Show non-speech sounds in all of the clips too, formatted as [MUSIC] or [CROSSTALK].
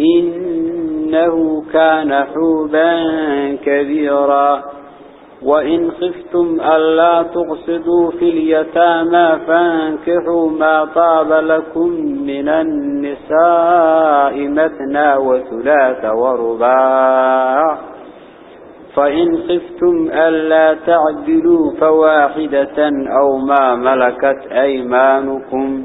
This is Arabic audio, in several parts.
إنه كان حوبا كبيرا. وإن خفتم ألا تقصدوا في اليتامى فانكحوا ما طاب لكم من النساء مثنى وثلاث ورباع. فإن خفتم ألا تعدلوا فواحدة أو ما ملكت أيمانكم.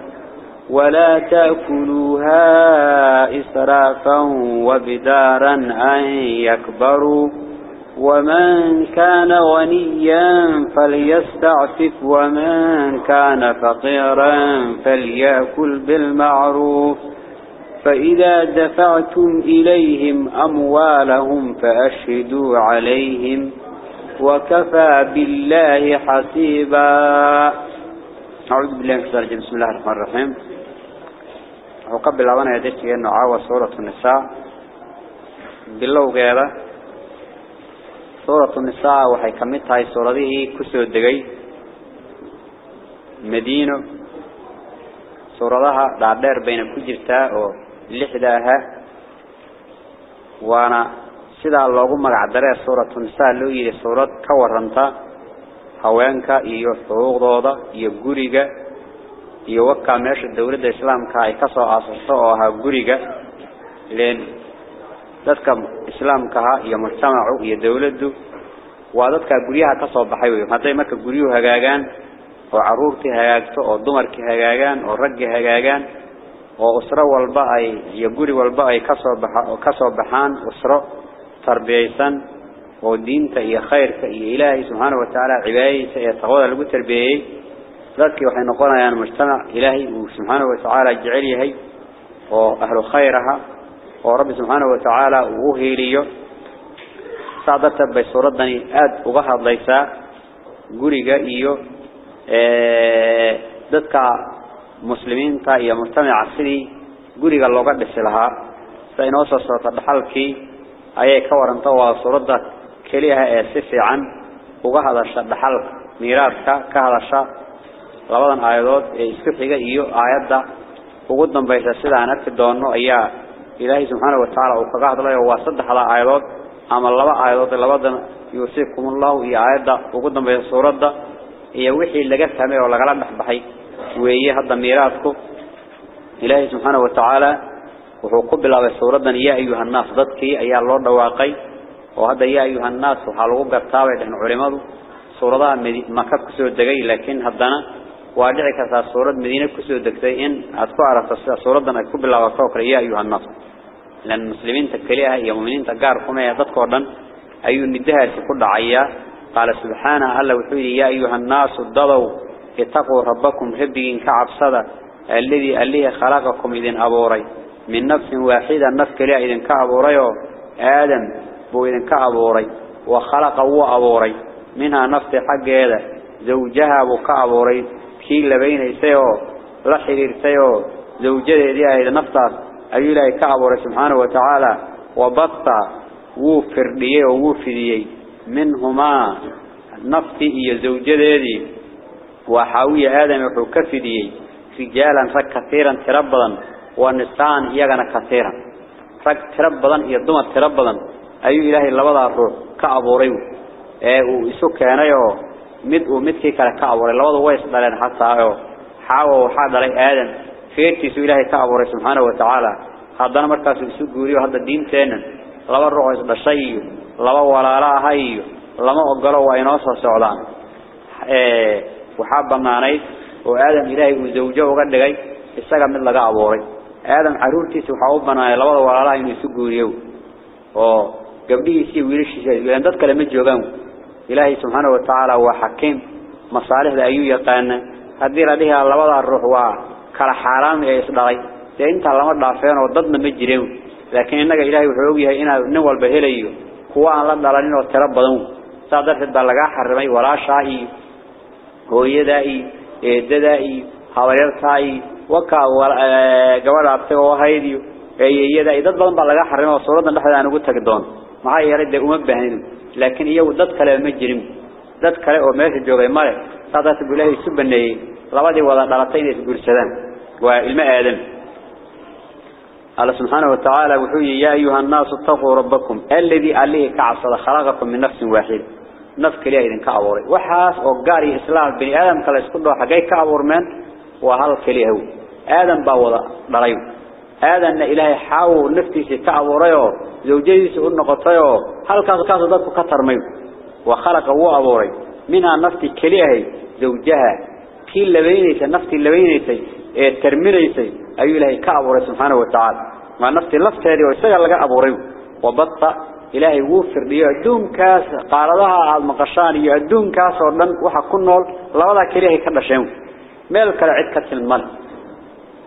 ولا تأكلوها إسرافا وبدارا أن يكبروا. ومن كان غنيا فليستعفف ومن كان فقيرا فليأكل بالمعروف. فإذا دفعتم إليهم أموالهم فأشهدوا عليهم وكفى بالله حسيبا. أعوذ بالله من الشيطان بسم الله الرحمن الرحيم. وقبل أولا يدرك أنه عاوى سورة النساء بالله غيره سورة النساء وحي كمتها هاي سورة دي كسو الدقي مدينة سورة لها دعدير بين كجرتا لحداها وانا سيدا اللوغو مقعدرة سورة النساء لو يلي سورة كورنتا haweenka iyo xuquuqdooda iyo guriga iyo wakaa meesha dawladda islaamka ay ka soo aasasto oo ahaa guriga leen dadka islaamka ah iyo mujtamacu iyo dawladdu waa dadka guryaha ka soo baxay weey haday marka guryuhu hagaagaan oo caruurtii hagaagto oo dumarkii hagaagaan oo raggii hagaagaan oo usro walba ay iyo guri walba ay ka soo baxa oo ka soo baxaan usro tarbiyaysan oo diinta iyo khayrka iyo ilaahay subhanahu wa ta'ala cibaadadiisa ee taqwada lagu tarbiyay ذاتك وحي نقولنا يعني مجتمع إلهي وسبحانه وتعالى جعليه وأهل خيرها ورب سبحانه وتعالى وهيليه سعدت بي صورتني آد وغهد ليسا قريقا إيو ذاتك مسلمين تا إيا مجتمع سري قريقا اللغة بسلها فإن أصل صورة بحالكي أي كورن توا صورتك كليها سفعا وغهد الشد بحالك ميراثك كهذا الشد labadan aayadood ee isku xiga iyo aayadda ugu dambaysa sida aan arki doono ayaa ilaahay subxaanahu wa tacaala uu kaga hadlayo waa saddexda aayadood ama laba aayadood labadan yuusikumullahu iyo aayadda ugu dambaysa suuradda iyo wixii laga fahmay oo lagala dhaxbaxay weeye hadda miiraadku ilaahay subxaanahu wa tacaala wuxuu ku bilaabay suuradan yaa ayuha nnaas dadkii ayaa loo dhawaaqay oo hadda yaa ayuha nnaas waxaa lagu gartaa bay dhaheen culimadu suuradaha maka kusoo degay laakiin haddana وادعك كثا صورة مدينة كسو دكتي إن أتقو عرف صورة دانا كوب الله وفاقر يا أيها النصر لأن المسلمين تكليها يا مؤمنين تقار كما يتذكر دان أيو ندها لتقود عيا. قال سبحانه الله وحيد يا أيها الناس الضلو اتقوا ربكم هبدي إن كعب صدى الذي أليه خلقكم إذن أبوري من نفس واحدة نفس كليا إذن كعب كعبوري آدم بو إذن كعبوري وخلقه أبوري منها نفس حق هذا. زوجها بو كعبوري كي لبين يسيو لحرير سيو زوجة دي إذا نفسها أي لا كأبوري سبحانه وتعالى وبطى وفرديه ووفديه منهما نفتي إيا زوجة دي وحاوية آدم وحو كفديه رجالا رك كثيرا تربضا ونسان إياغنا كثيرا رك mid uu midkii kale ka abuuray. Labadu way isdhaleen xataa oo xaawo waxaa dhalay aadan feertiisuu ilaahay ka abuuray subxaanahu watacaala haddana markaasuu isu guuriyo hadda diinteennan laba ruux oo isdhashay iyo laba walaalo aha iyo lama ogolo waa inoo soo socdaan. Waxaa bannaanayd oo aadan ilaahay uu zawjo uga dhigay isaga mid laga abuuray. Aadan caruurtiisa waxaa u banaanay labada walaalaha inuu isu guuriyo oo gabdhihiisiiyo wiilashiisa dad kale ma joogaan. إلهي سبحانه وتعالى هو حكيم مصالح ذا أيو يقان. هذه رديها لبدا الروح وكلا حرام يسدغي لأنت لما دافين وضدنا مجرين لكن إنك إلهي وحوقيها إنا نوال بهليو. هو أن لا دلالين وتربضون صادرت الدلقاء حرمي ولا شاهي هو يدائي iyo habaryarta iyo waka gabadha abtaga oo haydiyo eeyada dad badan baa laga xarimay oo suuradan dhexda aan لكن هي ودد كلا مجرم. دد كلا وماشي جوغي مالك صادت بلهي سبني لابدي ولا دلتين يسجل سلام. وإلماء آدم. الله سبحانه وتعالى وحوي يا أيها الناس اتقوا ربكم. الذي عليه كعصر خلقكم من نفس واحد. نفس كلا إذن كعوري وحاس وقاري إسلام بني آدم كلا يسكدوا حقاي كعور من؟ وهل كلا هو؟ آدم باوضا دريو ضريو آدم إلهي حاو نفتيسي كأبوريو زوجيسي النقطيو. هل كاس كاس ضدك كتر ميو؟ وخلق هو أبوري. منها نفتي كليه زوجها. كي لبينيسي نفتي لبينيسي ترمينيسي أي إلهي كأبوري سبحانه وتعالى. ما نفتي لفتي هذه ويسيقى لك أبوريو. وبطأ إلهي وفر لي أدون كاس قاردها على المقشان يأدون كاس ودن وحا كنول لولا كليه كلا عد كتل المال.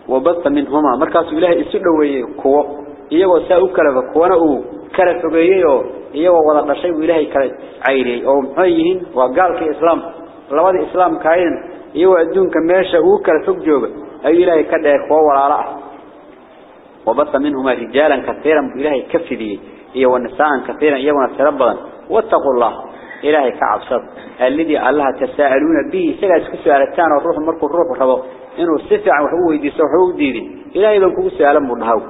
وبط منهما. مركز إلهي إسلوي كو. إيهو ساو كلا كوانا أو كلا فقيهو إيهو وضع نشي إلهي كلا عيري أو محيهن وقال كي إسلام. لولا إسلام كاين. إيهو أدون كميشا أو كلا فقجوب أي إلهي كلا إخوة ولا رأى. وبط منهما رجالا كثيرا إلهي كفديه إيه والنساء كثيرا. إيوانا تربضا واتقوا الله. إلهي كعبصد الذي الله تساءلون به. سيلا اسكو سؤالتان والروح مركو الروح ربو. إنه سفع وحوه يديس وحوه ديدي إلهي بنكو سؤالا مرنهو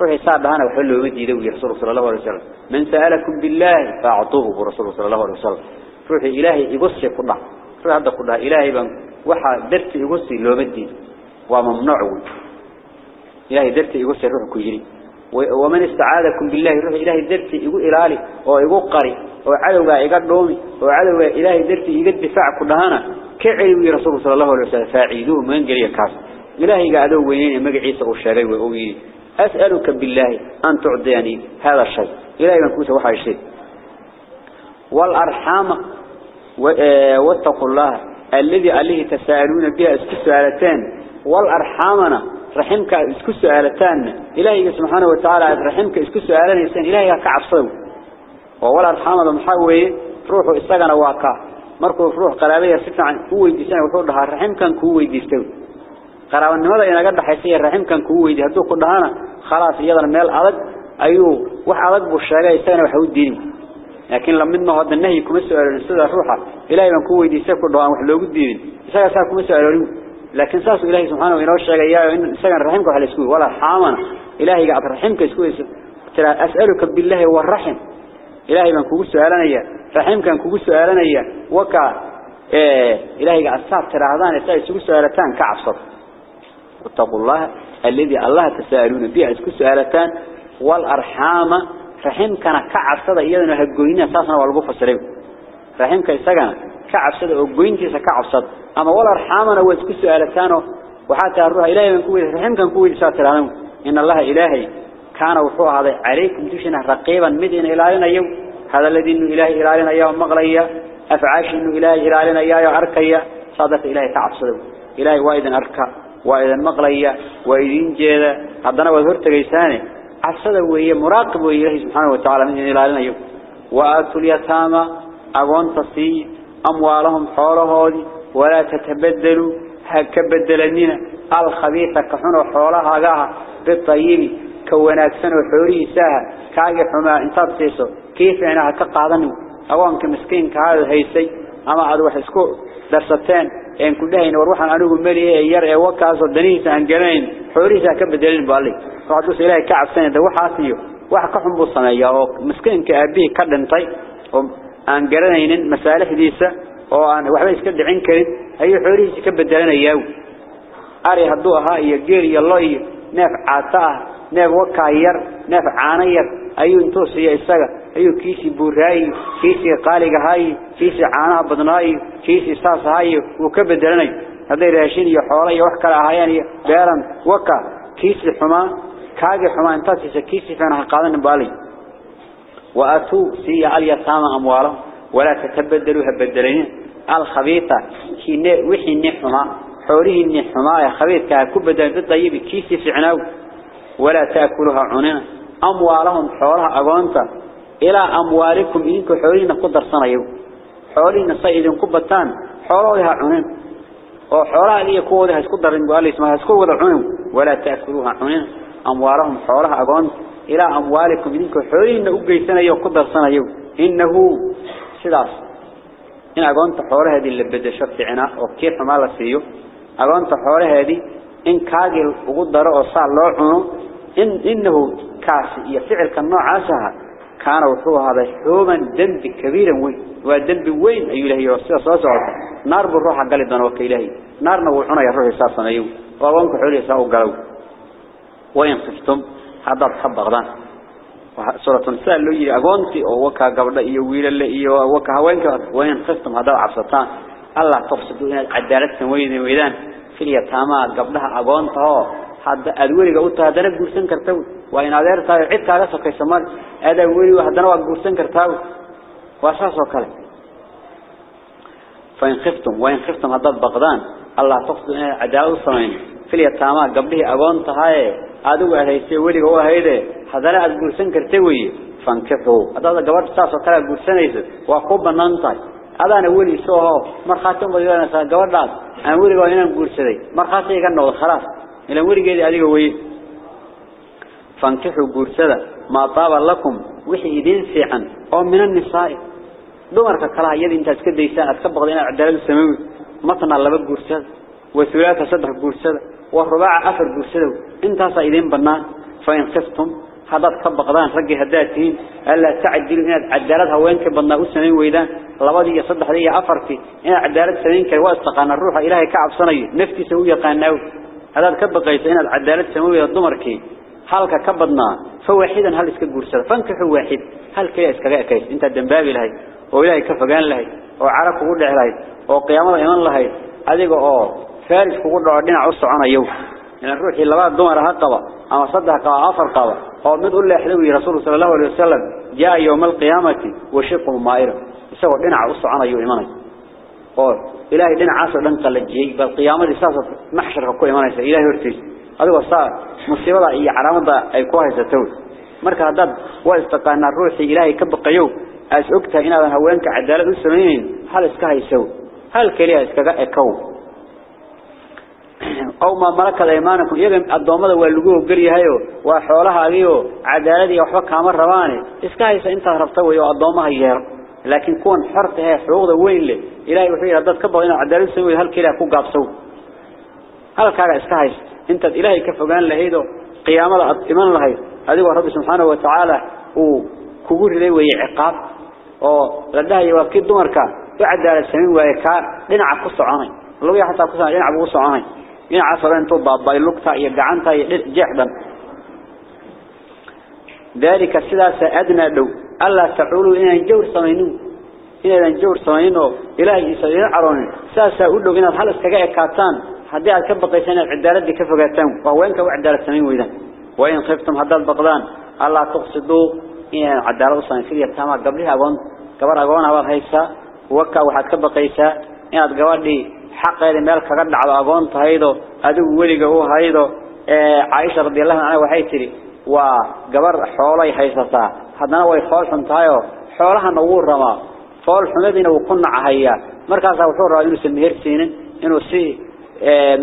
روحي صعب هنا وحلو مديده رسول صلى الله عليه وسلم. من سألكم بالله فأعطوه رسول صلى الله عليه وسلم. روحي إلهي يقصي كله روحي هذا كله إلهي بن وحا درت يقصي لو مدي وممنوع. إلهي درت يقصي روح كجري ومن استعاذكم بالله روح إلهي درتي يقول إلالي. ويقول قري وعدوغا يقول دومي وعدوغا إلهي درتي يقول دفاع كلهانا كعلي رسول صلى الله عليه وسلم فاعيدوه من قرية كاس إلهي قادوا وينين مقعيسة والشري وأوي أسألك بالله أن تعطيني هذا الشيء. إلهي من كوسة وحي الشيء والأرحام واتقوا الله الذي عليه تساءلون بها السؤالتان والأرحامنا رحمك اسكو سؤالتان. إلهي سبحانه وتعالى رحمك اسكو سؤالان يسان إلهي كعبصو وولا الحامد محاوي روحه استغنى واقع مركو روح قرابية ستة عن كوي ديسان وحوضها رحمك كوي ديستو قرابة النمضة إنا قد حيثية رحمك كوي دي هدو قدهانا خلاص يضا الميل أضد أيو وح أضد بالشارع يستغنى وحود ديني لكن لما منه هذا النهي كم السؤال الاستاذ روحه إلهي من كوي ديستو قدهانا وحلو قد ديني إساق ساق كم السؤال لكن ساس إلهي سبحانه وإنه الشيء إن سجن رحمك على سكوي ولا حامنا إلهي قاعد رحمك سكوي ترى أسألك بالله والرحم إلهي من كوجس سؤالنا إياه رحمك من كوجس سؤالنا إياه وكا إيه إلهي ترى هذان يسأل سكوي سؤالتان كعبصر. واتقوا الله الذي الله تسألون به سكوي سؤالتان والأرحام رحمكنا كعبصر إياه هجوينا أساسا والقفة سريع رحمك سجن كعبصر وجوينتي سكعبصر أما ولا رحامنا واسكو سؤالتانه وحتى الروح إلهي من كوي رحم كان كوي ساترانه إن الله إلهي كان وحوه هذا عليكم تشنا رقيبا مدين إلهينا يوم هذا الذي إنه إلهي إلهينا يوم مغليا أفعاش إنه إلهي إلهينا يا أركيا صادت إلهي تعبصده إلهي وايدا أركا وإذا مقلية وإذن جيدة هذا وذهرت جيسانه عصد وهي مراقب وإله سبحانه وتعالى من إلى لنا وآتوا اليتامى أغون تصي أموالهم حوله ولا تتبدلوا هكبدلنين الخبيثة كحنو حولها قاها بالطيب. كونات سنة كوناكسن وحوريسا كاي حما انتاب سيسو. كيف أنا اتقى عدن أوان كمسكين كاي هيسي. أما عدو حسكو درستين. إن كلهين وروحا عنو مالي اي يرع وكاسو دنيسا انجرين حوريسا كبدلين بالي. وعدوس إلهي كعب سنة دو حاسيو واح قحن بوصنا يا اوك مسكين كابيه كردن طي انجرين مسالح ديسا وان وحبيس كد عنكرين اي حوريسا كبدلين اياو أري هدوها هاي يجير يالله نفعاتها neef wakaa yar neef caano yar ayuu intuu siiya isaga ayuu kiisii buuraayi kiisii qaaliga hayi kiisii caanaha badnaayi kiisii saas hayi uu ka bedelanay hadday raashin iyo xoolo iyo wax kale ahaayeen iyo beeran waka kiisii xumaa كاجي حما انت تسكيسي فانا قادن بالي واتوا سي اليتامى اموالهم ولا تتبدلوا هبدلين الخبيثه حين وحي نحما حوريه النحما يا خبيث كبدل بالطيب كيسي فعناو ولا تأكلها عننا أموالهم حولها اغونتا إلى أموالكم انكم حورين قدر سنيو حورين صيدن كبتان حولها عنن oo xoolaha iyo kuwooda isku darin baa isma isku wada cunin wala taakuluha cunin أموالهم حولها أقون إلى أموالكم إنكم حولين أقيسنا يو قدر سنة يو إنه سلاس. إن أقون تحولها هذه اللي بدأ شرط عناء وكيف ما لسيو. أقون تحولها هذه إن كاجل وقدر أصال لوعنه إن إنه كاس يفعل كالنوع عاسها كان وحوه هذا حوما ذنب كبيرا وين وذنب وين؟ أي إلهي وصيص وصعد نار بالروح قال دون وك إلهي. نار نوعنا يروح يساسنا يو وأقونك حولي ساو قالوا. وين خفتم؟ هذا تحب غدان سورة النساء اللي يجي أقونتي أو وكا قبل إيو ويل اللي إيو وكا هوينك وين خفتم؟ هذا عصتان الله تفسدوا إن عدالة وين ويدان. في اليتامى قبلها هذا الوري قلت هذا نجورسن كرتاو. وين هذا رتاع عد كذا سكيس مال. هذا الوري وهذا نجورسن كرتاو. واساس وكله فإن خفتم وإن خفتم هذا بغضان الله تقصد عداو صمين في اليتامى قبله أبان تهاي. هذا هو هاي سوري هو هيدا هذا لا نجورسن كرتاوي. فإن كفوا هذا جوار تاسو كلا نجورسن يصير وقوب ننطاي. هذا نقولي سوها مرخاتم بيجانا سان جوار داس أنا أقولي قاينا نجورسدي مرخاتي كان نقول خلاص. إلى ورقي عليه وي. فانكحوا جرسلا ما طاب لكم وحيدين في عن أو من النساء. دمرك كلا يد إنت اسكت ديسا اسكت بغضينا عدال السماوي مطنع لبا قرسل وثلاثة صدح قرسل وارباع اخر قرسل إنت اسا ايدين بنا. فإن هذا حدات كبغضان رجع هداتين ألا تعدل. انت عدالتها وينك بنا أسنين ويدا. لبا دي صدح دي أفرتي. انت عدالت سنين كالواستقان الروح إلهي كعب صنية نفتي سوي قانناوي هذا كبقيت إن عدالت سنوية الضمركي حالك كبدنا فواحدا هل اسك قرسل فانكحوا واحد. هل كي اسك كيس انت الدنبابي لهي وإلهي كفقان لهي وعرف قول لهي وقيامة إيمان لهي أذيك أوه فارس كقول له عدنا عص عنا يوم. إن الروح اللي بعد دمر هقبة أما صدق قافر قبة أو مدقول له حلوي رسول صلى الله عليه وسلم جاء يوم القيامة وشق مائرة. يسوي عدنا عص عنا يوم إيمانه. قال إلهي دنا عصر لن تلجي بالقيامة لساسة محشر كو إيمانه إلهي ورتيس. هذا هو صار. مصيبة هي علامة أي كويس تقول مركز هذا وإستقان الروح إلهي كبقيو أسأكتها إن هذا هوانك عدالة السمين هل اسكها يسوي؟ هل كلية اسكها يكو أو ما ملك الإيمانكم. يجمع الضوامة واللجوء قرية هيو وحولها هيو عدالة وحبك عمر رواني. إسكايس أنت هربتوي والضوامة هير لكن كون حرت هي حقوق وين لي إلهي وحي هذا كبر هنا عدالة سوي هل كلا فوق قابسو هل كذا إسكايس أنت إلهي كفجان لهيدو قيامة إيمان لهي هذا هو رب سبحانه وتعالى وكبر لي ويعقاب أو لده يوكيد دمرك وعدالة سمين ويكار لنع قصة عني لو يحتى قصة لنع قصة عني in casareen to baabay lugta iyo gacanta iyo jeexdan dalika sidaas adna dhow alla taxulu inaan jawr sameeyno inaan jawr sameeyno ilaahi isaga caroon saasa u dhow inaad hal iskaga ekaataan hadii aad ka baqaysan inaad cadaalad ka fogaataan waa weenka wax cadaalad sameyn weydaan wayn khiftum hadaad baqdaan alla tuqsidu inaan cadaalad sameeyay tama gabliha agoon gabar agoon abaad haysa waka waxaad ka baqaysaa inaad gabadhii xaqeeda meel kaga dhacdo agoon tahaydo adigu weliga u haydo ee Aisha radiyallahu anha haddana way fool xun tahay oo xoolahana wuu rabaa fool xumadiina wuu ku nacahaya markaas wuxuu rabaa inuu sameeyr siinin inuu si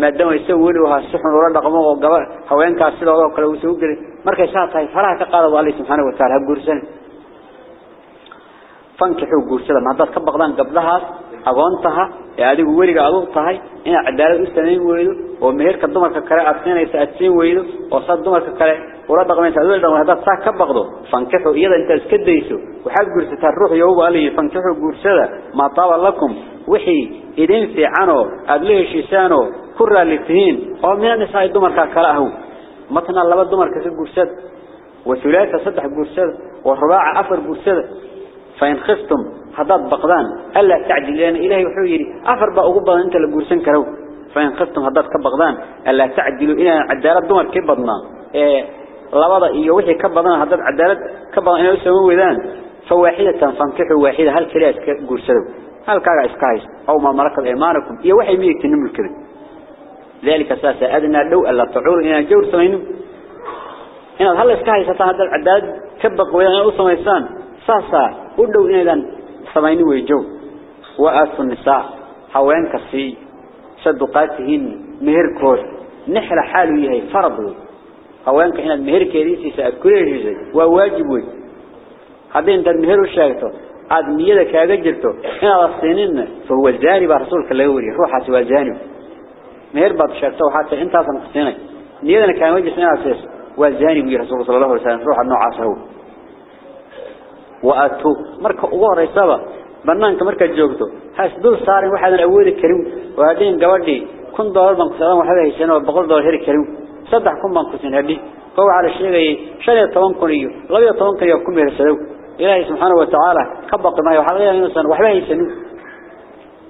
maadaama isagu weli waxa si xun ula dhaqmo oo gabar haweenkaas sidoo kale uu soo galay markay saa tahay faraha ka qaado Allah subhanahu wa ta'ala guursan fankixu guursada ma dad ka baqdaan gabdhahaas sameyn weydo oo meherka dumarka kale aad siinaysa aad siin weydo oo sad dumarka kale ula dhaqmaysa aad dhaqmaysa dad saa ka baqdo fankixu iyada inta iska dayso waxaad guursataa ruux yowba ali fankixu guursada ma taaba lakum wixii idin fiicano aad la heshiisaano ku raalitiin oo min nisaa dumarka kale ahu matna laba dumarka ka guursada وثلاثة صدح قرسد ورباع أفر قرسد فإن خفتم هذات بقدان ألا تعدلين إلهي وحويري أفر بأقبضا أنت لقرسن كرو. فإن خفتم هذات كبقدان ألا تعدلوا إلى عدالة دمر كبضنا. إيه لبضا إيه وحي كبضنا. هذات عدالة كبضنا. إنه يسمون وذان فواحدة فانكحوا واحدة. هل كلاس قرسدوا هل كاقع إسكايس؟ أو ما ملكت إيمانكم إيه وحي ميك تنمو الكذب ذلك أساسا. أدنى لو ألا تعور إلى جور سمينه inaad hal iska haysataan hadda cadaad ka baqwayaan u sameeysan saasa u سمعيني ويجو. وآت النساء. حوين كسي. صدقاتهن مهر كور. نحل حالو يهي فرض. حوين كحنا المهر كريسي سأكله جزي. وواجب. هذا انت المهر الشاكتو هذا مية ذا كاقا جرتو هنا الاسطينين فهو الجانب رسولك اللي يوري. روحة سوى الجانب مهر بعض الشاكتو حتى انت أصلا قصيني مية ذا كاقا جرتو هنا الاسطينين والجانب رسولك صلى الله عليه وسلم. روحة النوع عصره وأتو. مركا أغور إصابة بنانك مركا جوكتو هاس دول صاري واحد الأول الكريم وهذين قوادي. كن دولار بانكسان وحدا هيسان وبقول دولار هيري كريم. صدح كن بانكسان هدي. قوة على الشيء شلي طوان كنيو لبي طوان كنيو كم يرسلو إلهي سبحانه وتعالى. كبق ما يحلقيا ينسان وحدا هيسانو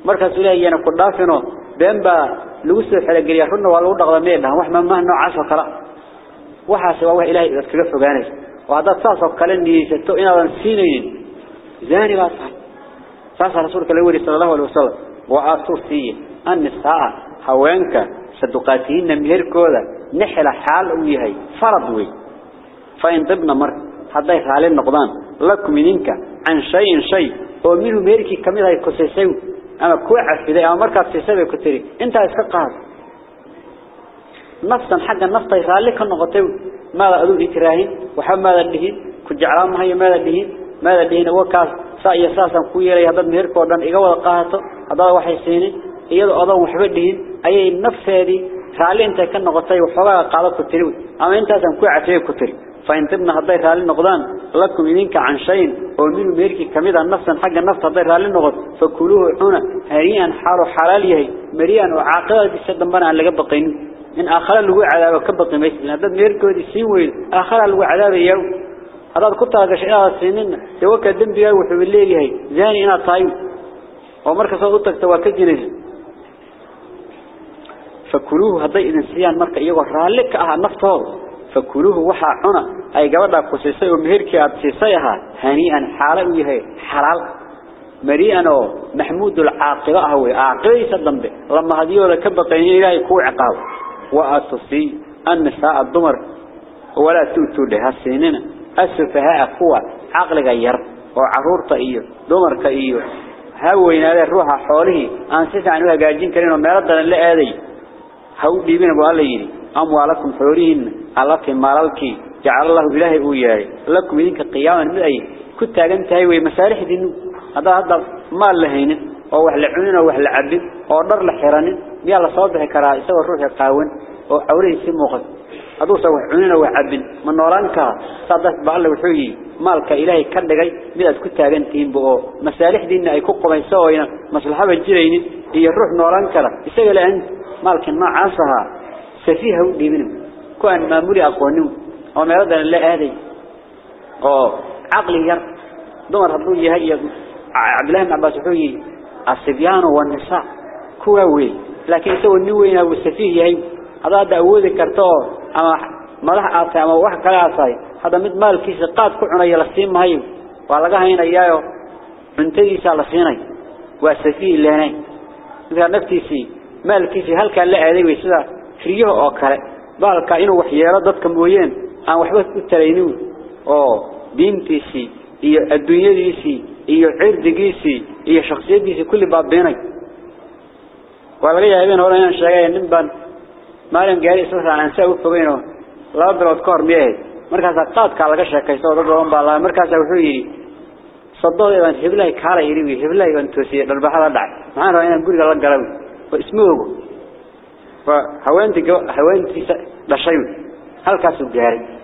مركا سليه يانا قدافنو بينبا لوسو حلقيا حنا والو دغدمينا وحما ما نوع عصا كلا waxaas waa wax ilaahay dad وهذا صاص قال إني ستو إن أنا سينين زاني بس صاص رسول كلامه صلى الله عليه وسلم وأصوصي أن الساعة حوانك صدقاتين مهر كولا نحل حال أميهي فرضوي فإن ضبنا مرك حضيه علينا النقضان لكم منك عن شيء شيء. ومن مهرك كميرا يكسسيو أما كوعف بداية أما مركب سيسابي كتري انت اسكاقها نفسا حقا نفسا يخالك النقطيو. ماذا أدو إكراهين وحب ماذا دهين كجعلان هي ماذا دهين ماذا دهين وكاس سأي أساسا كويري هذا مهرك ودن إقوى قاهته هذا وحي سيني إيضا أضا وحبه دهين أي النفس هذه رالي انت كنقطي وحبها قادة كتريوي أما إنت سنكوي عفيه كتري فإن تبنى هذا رالي النقضان لكم منك عن شيء ومنه مهرك كميدا نفسا حق النفط هذا رالي النقض فكلوه عنا هريئا حار حلاليه مريئا وعاقلة بسدن بنا قبل قينوه إن آخر هو عذاب كبط ميسل هذا ميركود السيويل آخر اللي هو عذاب يوم هذا كنت أشياء السنين توكل الدم بيا وحب الليل هي زاني أنا طيب ومركز صوتك توكل جنس فكلوه هذا إذا سيان مركز يقول لك أها نفطه فكلوه وحى عنا. أي جواد قصيصي ومهركي أبسيصيها هنيئا حالا ويهي حلال. مريئا محمود العاقبة هو عاقبة يسدن به لما هديه لكبقين إلهي كو عقاب وأتصي النساء الضمر ولا توتوا لها السنين. السفهاء قوة عقل غير. وعرور طئيه ضمر كئيه هاوين هذا الروح حوله. أنسيس عنها قاجين كريم وميردنا اللي آذي هاو ديبين أبو الله يري. أموالكم حورين ألك مالك جعل الله بله وياي. لكم إذنك قياما من أي كنت أغنتهي ومسارح دينو هذا هذا مال لهين. Oo wax la cunin oo wax la cabin oo dhar la xiranin miyaa la soo bixi karaa isagoo ruuxa qaawan oo awrihiisa muuqad aduu soo wax cunin oo wax cabin ma noolaan ka sadas baa la wuxuu yiri maalka ilaahay ka dhigay mid aad ku taagantiin boo masaalixdiina ay ku qabayso oo ina maslaxaba jiraynin iyo ruux noolaan kara isaga laan maalka noocaas ah safiiha u dhiibin ku aan maamuli aqoonin oo meeladan la aaday oo aqli yar dumar haduu yahay عبد الله بن عباس وحوي الصبيان والنساء. كواوي لكن سوى النوين أبو السفيه هي هذا هذا أودي كرتو. أما ملح آتي أما واحد كلا آتي هذا مد مال كيس قاد كعنا يلسين مهيو وعلقها هنا إياه عنتدي سالسيني والسفيه اللي هنا مثلا نفتيسي مالكيسي هل كان لا أدي ويسدا فريه أو كله بالك إنه وحياة ضد كمويين. أنا وحبة الترينو أو دينتيسي الدنيا ديسي هي عرض جيسي هي شخصية ديسي كل باب بينك ولا جاي بين هنا إن شيء نبان ما لين جاري سوسة عن سوى فوقينه لا بلاد كار ميه مركز قاد كلا قشة كيسو ضد رام بالله مركز وحيري صدق إذا هبلاي كارا يريبي هبلاي وان توسي البحر دع ما أنا أنا أقول الله قلبي واسمه فهوانتي جو هوانتي دشيو هل كاسو جاري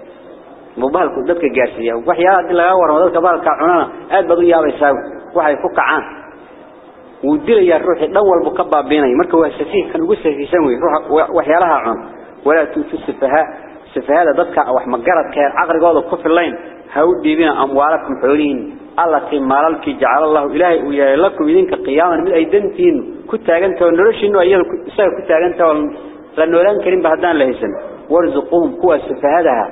موبايلku dadka gaarsiiya waxyaalaha dil laga waramo dadka baalka cunana aad bad u yaabaysaa waxay ku kacaan wuu dilayaa ruuxi dhan walba ka baabiinay marka waa safiih kan ugu safiisan weey ruuxa waxyaalaha cun wala tuutu safaha safahada dadka wax ma garadka aqrigooda ku filayn ha u dhiibina amwaalakum xooliin allati maalalki jacala allah ilaahi uu yahay lakum idinka qiyaaman mid ay dantiin ku taagantahay noloshiinu ayada isaga ku taagantahay la noolaan karin ba hadaan la haysan warzuquhum kuwa safahadaha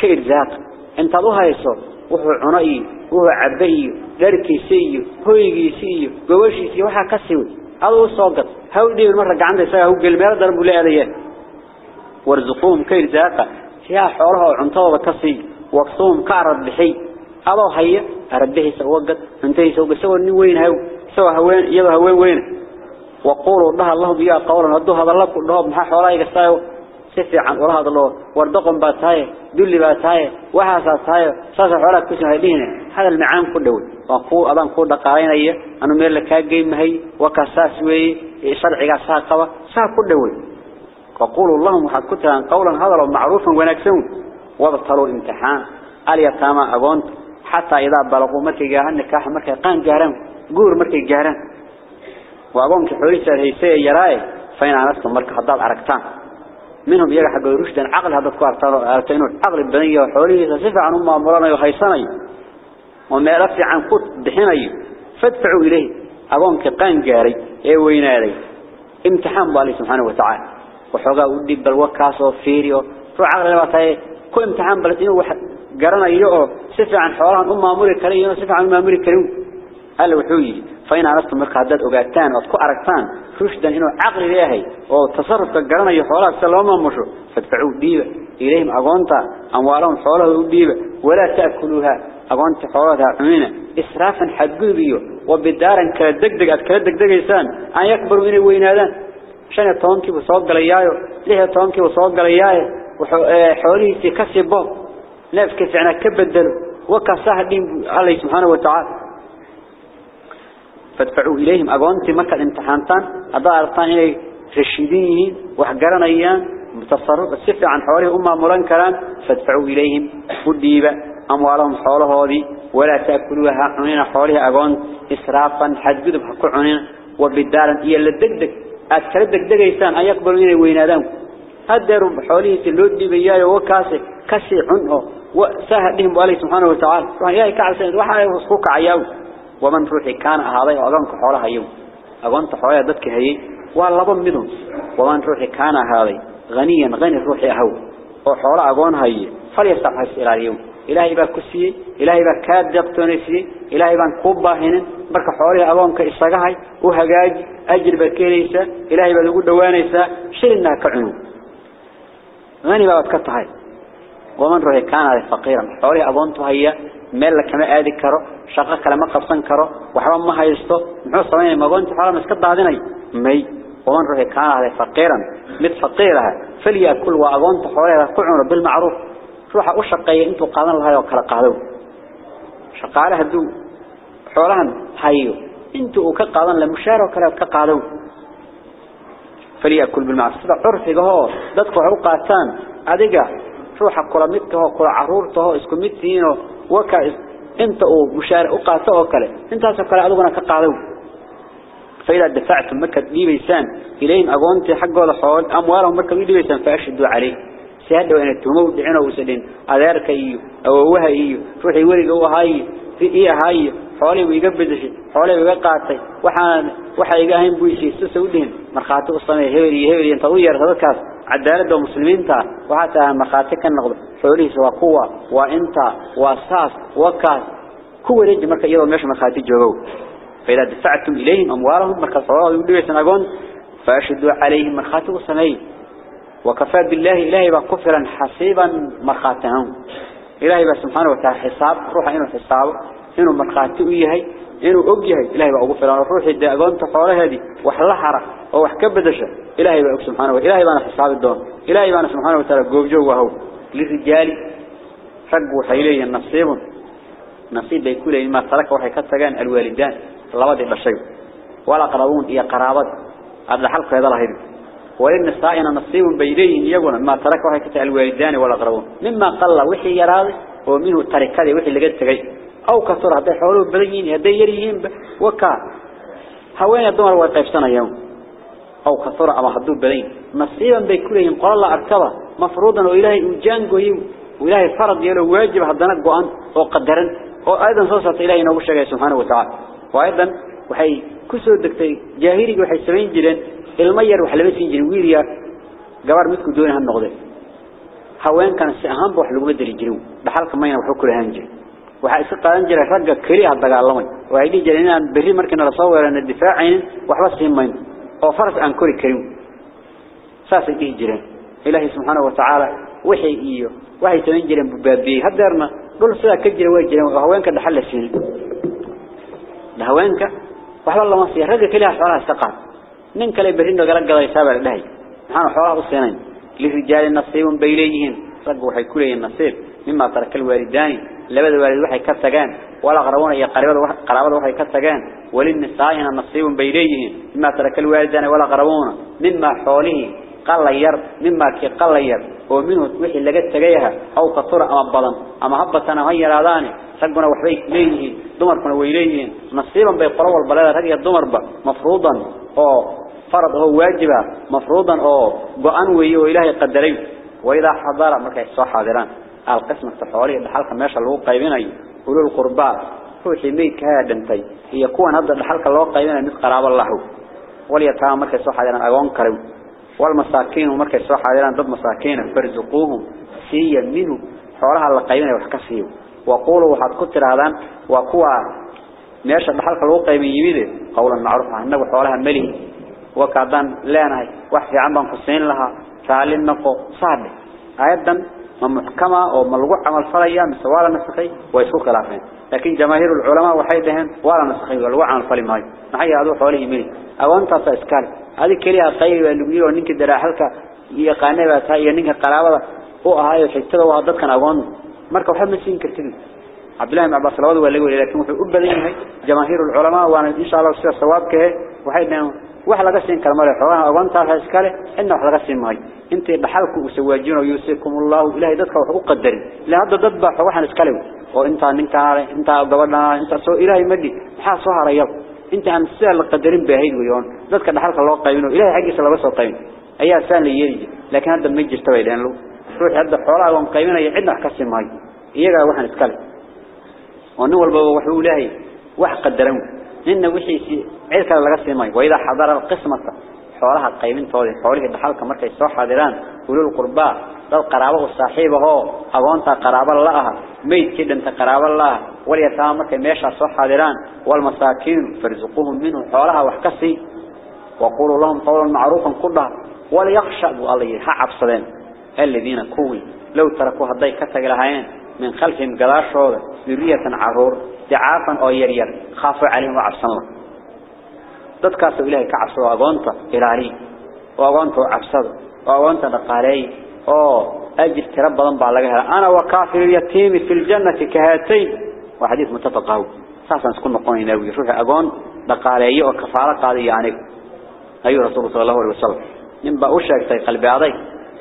كإرزاق انت ضوها يسو وهو عنائي وهو عبائي داركيسي هويقيسي قواشيسي وحا كسيوي. هذا هو الصوقت هاو دي المرة قعند يساها هو قلمير ضربوا لي عليه وارزقوهم كإرزاق فيها حولها وعنطوها كسي وقصوهم كعرض بحي. هذا هي أربيه سوقت انتهي سوق سوى النوين هاو؟ سوى هوين يبا هوين وين؟ وقولوا الله الله بيا قولا هدوها هذا الله كلهم محا حولها يقصايو سفي عن وراء الله وردقهم باتاي دل باتاي وحاسا تاي ساسا حولك كسن هيدين هذا المعام كله وقو أضان كو دقائين أيه أنه مير لك هاقيم هي وكساس وي شرعي ساقوا سا كله وقولوا اللهم محكتها قولا هذا معروفا ونكسون وابطلوا امتحان اليتامى أبونت حتى إذا بلغوا مركي جاهن نكاح مركي قان جاران قور مركي جاران وأبونك حوليسا هيسي يراي فين عنستم مركي حضال عركتان منهم يجا حق رشدا عقل هذا كوارتانو أرتينو عقل البنية وحوليه صفة عن أمة أمرانا يخيصاني وما رفع عن قط بحني. فادفعوا إليه. أقوم كقان جاري إيه ويناري امتحان بالله سبحانه وتعالى. وحقا ودي بالوكاس وفيريو روح عقل لما تاي كل امتحان بلتينه واحد قرنا يلقوا صفة عن حوالها أمة أمري كريم صفة عن أمة أمري كريم قال وحوي فإن عرفتم مركا هداد أقاتان وأتكو أركتان رشدا إنه عقل إلهي وتصرف كقرنا يحوالها سلوما مشو. فادفعوا ديبا إليهم أقونتا أموالهم حوالها ديبا ولا تأكلوها. أقونتا حوالها عمينة إسرافا حدقوديو وبدارا كالدقدق أتكالدق دقيسان أن يكبروا إنه وينادان. شان الطوانكي وصوق قليايو؟ ليه الطوانكي وصوق قليايو؟ وحواليه سيكسبه نفك فعنا كبدل. وكساه الدين الله سبحانه وتعالى. فادفعوا إليهم. أقوانتي مكة امتحانتان أضاء أرطان إلي رشيدين وحقرنا إيان متصرف السفة عن حوالي أمة مران كلام فادفعوا إليهم. وديبا أموالهم حوله هذه. ولا تأكلوها. عنين حواليها أقوان إسرافا حدقوا بحقوا عنين وبالدارا إيا للدقدق. أتكالدق دقيسان أن يقبلوا إلي وينادان هدروا حواليه سلود ديبياي وكاسي. كسي عنه. وسهل لهم بالله سبحانه وتعالى. وهي كعب سنة وحا يوصفوك عياو. ومن روحي كان هذا أغانك حولها يوم أغانت حولها ضدك هي والله منهم ومن روحي كان هذا. غنيا غني روحي أهو وحولها أغان هي فليستقحس إلى اليوم إلهي با كسي إلهي با كاد دقتونيسي إلهي با كوبا هنا agoonka isagahay u hagaaj ajir bakeeleysa ilaahay baad ugu dhawaanaysa shilina ka cuno غني ka tahay ومن روحي كان فقيرا. xoolaha agoontu haya meel la kama aadi karo شقق كلام قصن كرا وحرام ما هيستو نحو ما المغان حرام اسكد عدني مي ومن رهي كان عليه فقيرا مت فقيرها فليا كل واغان تحرام قعنا بالمعروف. روح اشقي انتو قادنا لها وكلا قادوا شقالها دو حولان حيو انتو اكا قادنا لمشار وكلا قادوا فليا كل بالمعروف. سبع عرفي قهو دادكو عروقا التان أديقا روح قرامتها وقرع عرورتها اسكو متينو وكا uu mushaar u qaato oo kale intaas oo kale adiguna ka qaado فإذا دفعتم مكة ديبيسان إليهم أقوانتي حقوا لحول أموالهم مكة ديبيسان فأشدوا عليه. سهد وإن التمو دعنا وسدين. أذارك إيو أو وها إيو روحي ورق هو هاي. في إيه هاي. حوالي ويقبض شيء. حوالي ويقاطي. وحان وحا يقاهم بويسي. سسودين مرخاتي أصلا هيري هيري انت وير هذا عدالة ومسلمين تا. وحتى مرخاتي كان نقض حوالي سوا قوة وانت وأساس وكاس. كو ريج مركا يضو ميش مرخاتي جوغو فإذا دفعتم إليهم أموالهم مركز صلاة ودوية أقون فأشدوا عليهم مرخاتوا سمين وكفى بالله إلهي بكفرا حسيبا مرخاتهم إلهي سبحانه وتعالى حساب روح إنه حساب. إنه مرخاتوا إيهي إنه أجيهي إلهي بكفرا روح إذا أقون تفعله هذه. وحلحرة أو حكبدشة إلهي بأك سبحانه وتعالى إلهي بأنا حساب الدون إلهي بأنا سبحانه وتعالى قوب جو وهو للرجال رقوا حيليه النصيب نصيب بيكون ما ترك وحي كتغان الوالدان لبدي بشيء ولا قرابون إيا قرابات هذا حلق هذا الله يدي وللنسائنا نصيب بيدين يقول ما ترك وحي كتغان الوالدان ولا قرابون. مما قل وحي يراضي ومنه تركه وحي اللي قد تغي أو كثر هذا حوله بدين هذا يريهم وكا. هوين الدمر ويقيفسنا يوم. أو كثر أما حدود بدين نصيبا بيكون قال الله أركبه مفروضا وإلهي وجانقه وإلهي فرض يلو واجب هدنا قوان وقدرا وأيضا صوصت إلهي الشيء سبحانه وتعالى. وأيضا وحي كسر دكتي جاهري وحي سمين جلن المير وحلمين جلن ويريا قبار مثل دونها النقضة هوين كان السيهان بوح لقمة دري جلو بحالك مينا وحكو لهان جل وحي سقا أنجل رقا كريها الدقاء وحي دي جلنان بري مركنا رصور أن الدفاع عين وحبسهم مين وفرس عن كوري كريم ساسي ديه جلن إلهي سبحانه وتعالى وحي إيو وحي سمين جلن ببابيه هدرنا قول سيدا كجري ويجري وهوينك دحل السين دهوينك وحب الله مصير رجل كلها حوالها استقام من كلا برين وقال قضى يسابع لهي نحن حوالها السنين للرجال لبد الوالد وحي كتجان ولا قربون يا قريبة قرابة وحي كتجان وللنساء نصيب بيليهم مما ترك الوالدان ولا قربون مما حوله قال ير مما كي قال ير ومنه وحي لقد تجيها أو قطر أما بلن أما هبتنا هي راداني رجنا وحبيك ليه دمركنا ويليه نصيبا بيقروا البلاد رجع الدمر با مفروضا أو فرض هو واجبا مفروضا أو قان ويه وإلهي قدرين. وإذا حضر مركز صح حاضران القسم التحوالي الحلقة ماشى اللي هو قيبيني قولوا القرباء هو حميد كهادنتي يكون هذا الحلقة اللي هو قيبيني مثل قراب الله وليتام مركز صح حاضران أقوان كريم والمساكين ومركز صح حاضران ضد مساكين. فرزقوهم سيا منه. حولها اللي قيبيني وحكسيه وقولوا وحد كتر هذا. وقوى اللي هو قيبين يميده قولا معروفا. أنه حولها ملي. وكادان لانهي. وحفي عمان حسين لها. فعلين نقو صعب أيضا ما محكمة أو ملغوع عمل فريا مسوالا نسخي ويسوق خلافين. لكن جماهير العلماء وحيدهم ولا نسخي والوع عن الفلم هاي نحي هذا حوله ملي أو أنت سأسكال هذه كلية قيبة اللي بيقولوا نينك دراحلك يقاني باتها ينينك قرابة. هو هاي وحيتها وهذا كان أغانو marka waxa ma siin kartid Abdullah ibn Abbas labadu waa lagu leeyahay laakiin wuxuu u badan yahay jamaahir ulama waana insha Allah ah wax laga siin karo male xoolaha agoonta iskale inna wax laga siin maayo intii dhaxalku uu sawaajino yusikumullahu ilaahay dadka wax u qadarin la hadda dad baa waxan iskale oo inta ninkaan inta gabadhan inta soo ilaahay madi waxa soo haraya inta aan la qadarin baahayd weeyoon dadka dhaxalka loo qaybino ilaahay xaqiisa laga soo qaybin ayaa saan la yeelay laakiin hadda ma jirto way dhahan ruux hadda xoolaha waan qaybinaya cidna wax ka simay iyaga waxan iskale oo nin walba wuxuu leeyahay wax qadaran نن وحي عيل كان لقى سيماي. وإذا حضر القسمة حوالها القيمين فولي حوالك الدحال كمركة يسوح حذران أولو القرباء دل قرابه الصاحب هو أبوانتا قراب الله ميت كده انت الله وليتها مركة ميشا سوح حذران والمساكين فرزقوهم منه حوالها وحكسي. وقولوا لهم طولا معروفا كلها. وليخشأوا عليه حعب صدام الذين كوي. لو تركوها الضي كتك من خلفهم قلاشوا ذريتا عرور. استعافا أو يرير خافوا عليهم وعفص الله تتكاسوا إلهي كعفصوا وغانت إلى علي وغانت وعفصوا وغانت نقالي أو أجلت رب ضنبع لك أنا وكافر اليتيم في الجنة كهاتين. وحديث متفقه ساسا سكون نقوني ناوي روح أغان نقالي وكفارة أيوه، قالي يعني. أيها رسول صلى الله عليه وسلم. من بأوشك في قلبي عضي.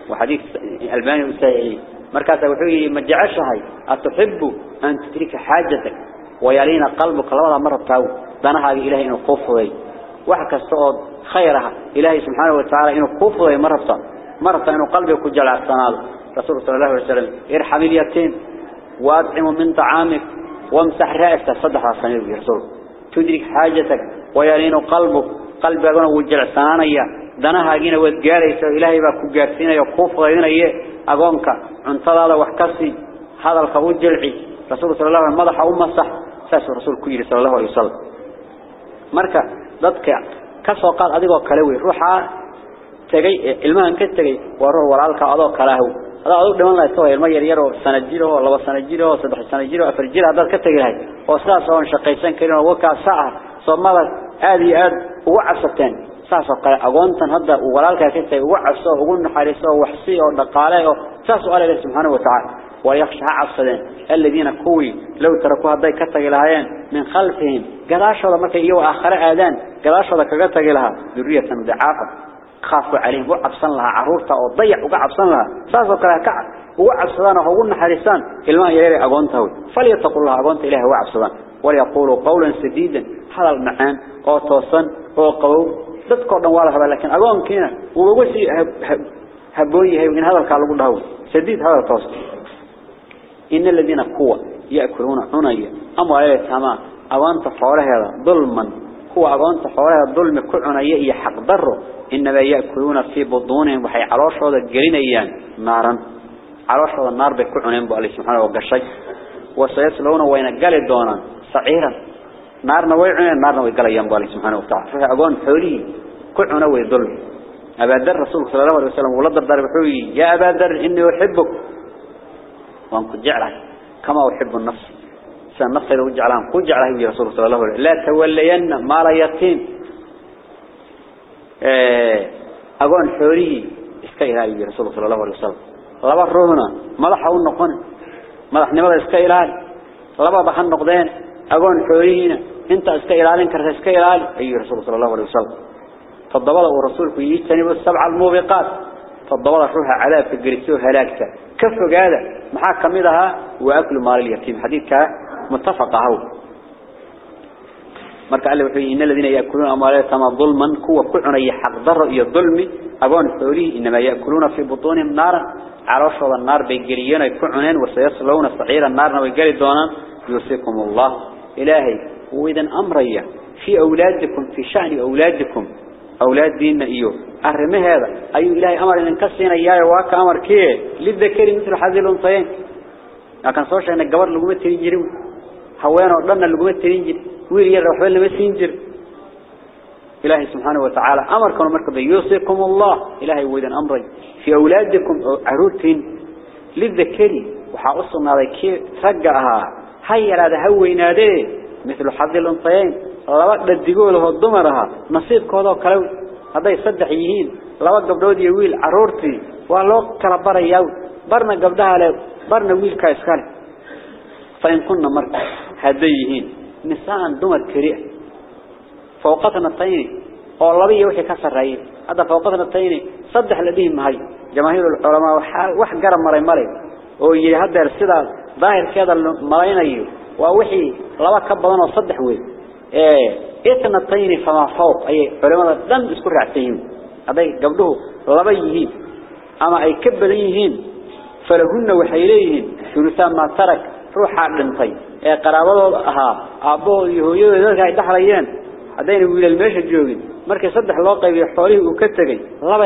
وحديث ألباني مساعي مركز وحوي مجعشها أتحب أن تترك حاجتك. ويلين قلبك لولا مرة تاو. دانا هذه إلهي إنه قفوي وحكا الصعود خيرها. إلهي سبحانه وتعالى إنه قفوي مرة مرة إنه قلبك جلع السنال. رسول صلى الله عليه وسلم ارحم اليتيم وأدعم من طعامك وامسح رأسك. صدح الصنير رسول. تدرك حاجتك. ويلين قلبك. قلبك وجلع سنانيا danahaagiina waad gaaraysaa ilaahay baa ku gaarsiinaya ku fudaydinaya agoonka cuntadaada wax ka sii hadalka u jilci rasuulka sallallahu alayhi madaxa u masax saas rasuul ku yiri sallallahu alayhi wasallam marka dadka ka soo qaad adigoo kale way ruuxa tagay ilmahan ka tagay waa ruux walaalka adoo kale ah adaa adoo dhiman lahayd oo ilmo yar yar oo sanad jir oo laba sanad jir oo saddex sanad jir oo afar jir hadaad ka tagi lahayd oo sidaas oo shaqaysan karin oo wakaas ah soomada aad iyo aad ugu cabsateen saas oo kale agoontan hadda uu walaalka ka tagay ugu cabso ugu naxariiso wax si oo dhaqaale oo saas oo Allah subhanahu wa ta'ala ويخشى عبسدين الذين كوي لو تركوا هذي كتج لهايان من خلفهم. قلاش هذا مركي يو آخر آذان. قلاش هذا لها. ذرية ضعافة خافوا عليهم. وعبسن لها. عرورته أو ضيع. وعبسن لها. ساسو كلا كعب. وعبسدان وهقولنا حريسان الماء يري أقونته فليتقوا الله أقونت إله وعبسدان وليقولوا قولا سديدا هذا المعان؟ أو توصن أو قول تذكر نوالها لكن أقون كينا ووسي هبوي. هاي من هذا الكلام له سديد هذا توصن إن الذين قوة يأكلون عناية. أموال السماء أوانت حولها ظلما. هو أوانت حولها ظلم كل عناية هي حق ضره. إنما يأكلون في بطونهم وحي عراش هذا الجرين أيان نارا. عراش هذا النار بكل عناية بأله سبحانه وقشي. وسيسلون وين قال الدونا صعيرا نارنا ويعنا نارنا ويقال أيام بأله سبحانه وتعالى. فهي أقوان حولي كل عناية ظلم. أبا در رسول صلى الله عليه وسلم ولد الضرب حولي يا أبا در إني أحبك. وأنك جعله كما أحب النفس. سنفس لو جعلهم كل جعله يا رسول صلى الله عليه وسلم. لا تولين ما لا يتين أقول حوريه إسكيلها يا رسول صلى الله عليه وسلم. لبا روحنا ملح ونقن ملح نمر إسكيلها لبا بحن نقدين. أقول حوريهنا أنت إسكيلها كرت إسكيلها أي رسول صلى الله عليه وسلم. فالضبط ورسولك يجتنب السبع الموبقات. فالضوارة روحها على في الجريسيو هلاكتا كفوا قادة محاك كميدها وأكل مال اليتيم. حديثك متفق هو ما قال لي إن الذين يأكلون أموال اليتيم ظلما كوة كل عنا يحق ضر يظلم أبوان الثوري إنما يأكلون في بطون النار عرش النار بيجريون يكون وسيصلون صعيرا النار ويجري دونا يوصيكم الله إلهي. وإذا أمري في أولادكم في شأن أولادكم. أولاد دين إيوه. أهرم هذا. أي الله أمر إن كسينا إياه وهك أمر كيه. للذكري مثل حذي الأنطين لكن صورش أن الجبر لقومة تنجروا حوانا وضمنا لقومة تنجر ويريا الرحبان لما تنجر إلهي سبحانه وتعالى أمر كانوا مركبا يوصيكم الله. إلهي ويدا أمري في أولادكم عروتين. للذكري وحاقصنا ذكي ترقعها. هيا لا دهوي نادي مثل حظ الأنطين laba dhadigood oo dumar aha nasiibkooda kale haday saddex yihiin laba gabdhood iyo wiil caruurtii waa loo kala barayaa barna gabdhaha le barna wiilka iskale fa in kunna marka haday yihiin nisaan dumar kariya fawqatna tayni oo laba iyo wixii ka sareeyay hada fawqatna tayni saddex la dhihi mahay jamaahirul ulama wax garan maray maray oo yiri hadeer sida daahirkeeda malaynayo waa wixii laba ka badan oo saddex weey ee itnatayni fama fawq ay culimada dan isku raacsan haday gabdhuhu laba yihiin ama ay ka badan yihiin falahunna waxay leeyihiin thulutha ma tarak ruuxa dhintay ee qaraabadooda ahaa aabahood iyo hooyadooda dadka ay dhaxlayeen hadayna wiilal meesha joogin markii saddex loo qaybiyo xoolihii uu ka tagay laba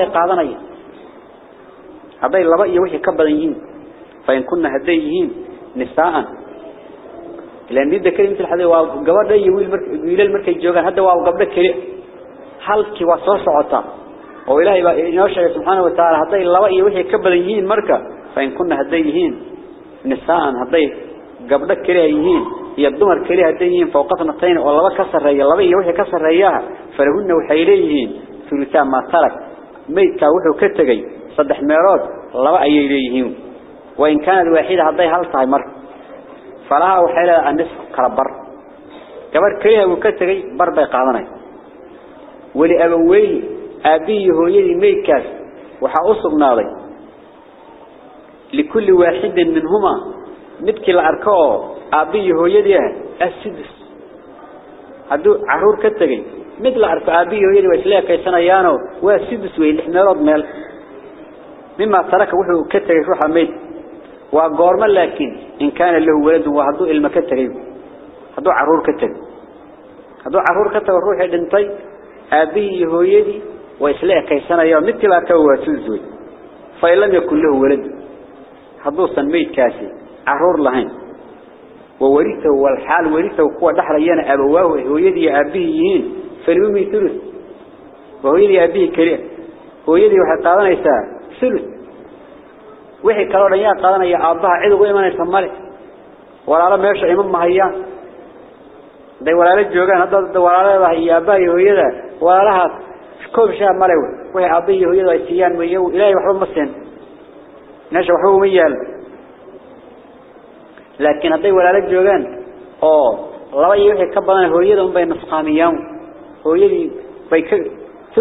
لأن ديدا كريم في الحديث وقبضة يويل مرك يويل مرك يجوعان هذا وقبضة كريم حلك وصوص عطام وإله ينوشع سبحانه وتعالى. هذا الله يويل كبرين مرك فإن كنا هذين نسان هذين قبضة كريم يضمر كريم هذين فوقتنا طين والله كسر رجال الله يويل كسر رجاه فرهن وحيلين في الثام ما ترك. ميت وحو كتجي صدح ميراد الله أيه ليهم وإن كانت واحدة هذين هل صاير فلاها وحيلة النسك كالبر كبار كليها مكتغي بر بي قادناي. ولي أبويه أبيه يلي ميكاس وحا أصب ناضي. لكل واحد منهما متكي الأركاو أبيه يلي السدس. هدو عرور كتغي. مثل عرف أبيه يلي وإسلاه كيسانا يانو واسدس ويلي إحنا رب مال مما ترك وحو كتغي شوحا ميكاس وقورما لكن إن كان له ولد وهذا علم كتريب هذا عرور كتر هذا عرور كتر الروح الانطي أبيه هو يدي وإسلاه كيسانا يوم نتلا كوات الزوج فإن لم يكن له ولد هذا سنميت كاسي عرور لهين ووريثه والحال وريثه وقوة دحريان أبواه هو يدي أبيه فلومي ثلث وهو يدي أبيه كريم هو يدي وحقا ثلث wixii kale oo dhan yaa qaadanaya aabaha cid ugu imanaysa male walaalo meesha iman mahayaan haday walaalo joogaan haddaad walaalaedahay iyo aabbaha iyo hooyada walaalahaas koobshaa male wixii aabbaha iyo hooyada ay siiyaan wey ilaahay waxba ma siin. Meesha waxba uma yaalo laakiin hadday walaalo joogaan oo laba iyo wixii ka badan hooyada unbay nasqaamiyaan. Hooyadii bay ka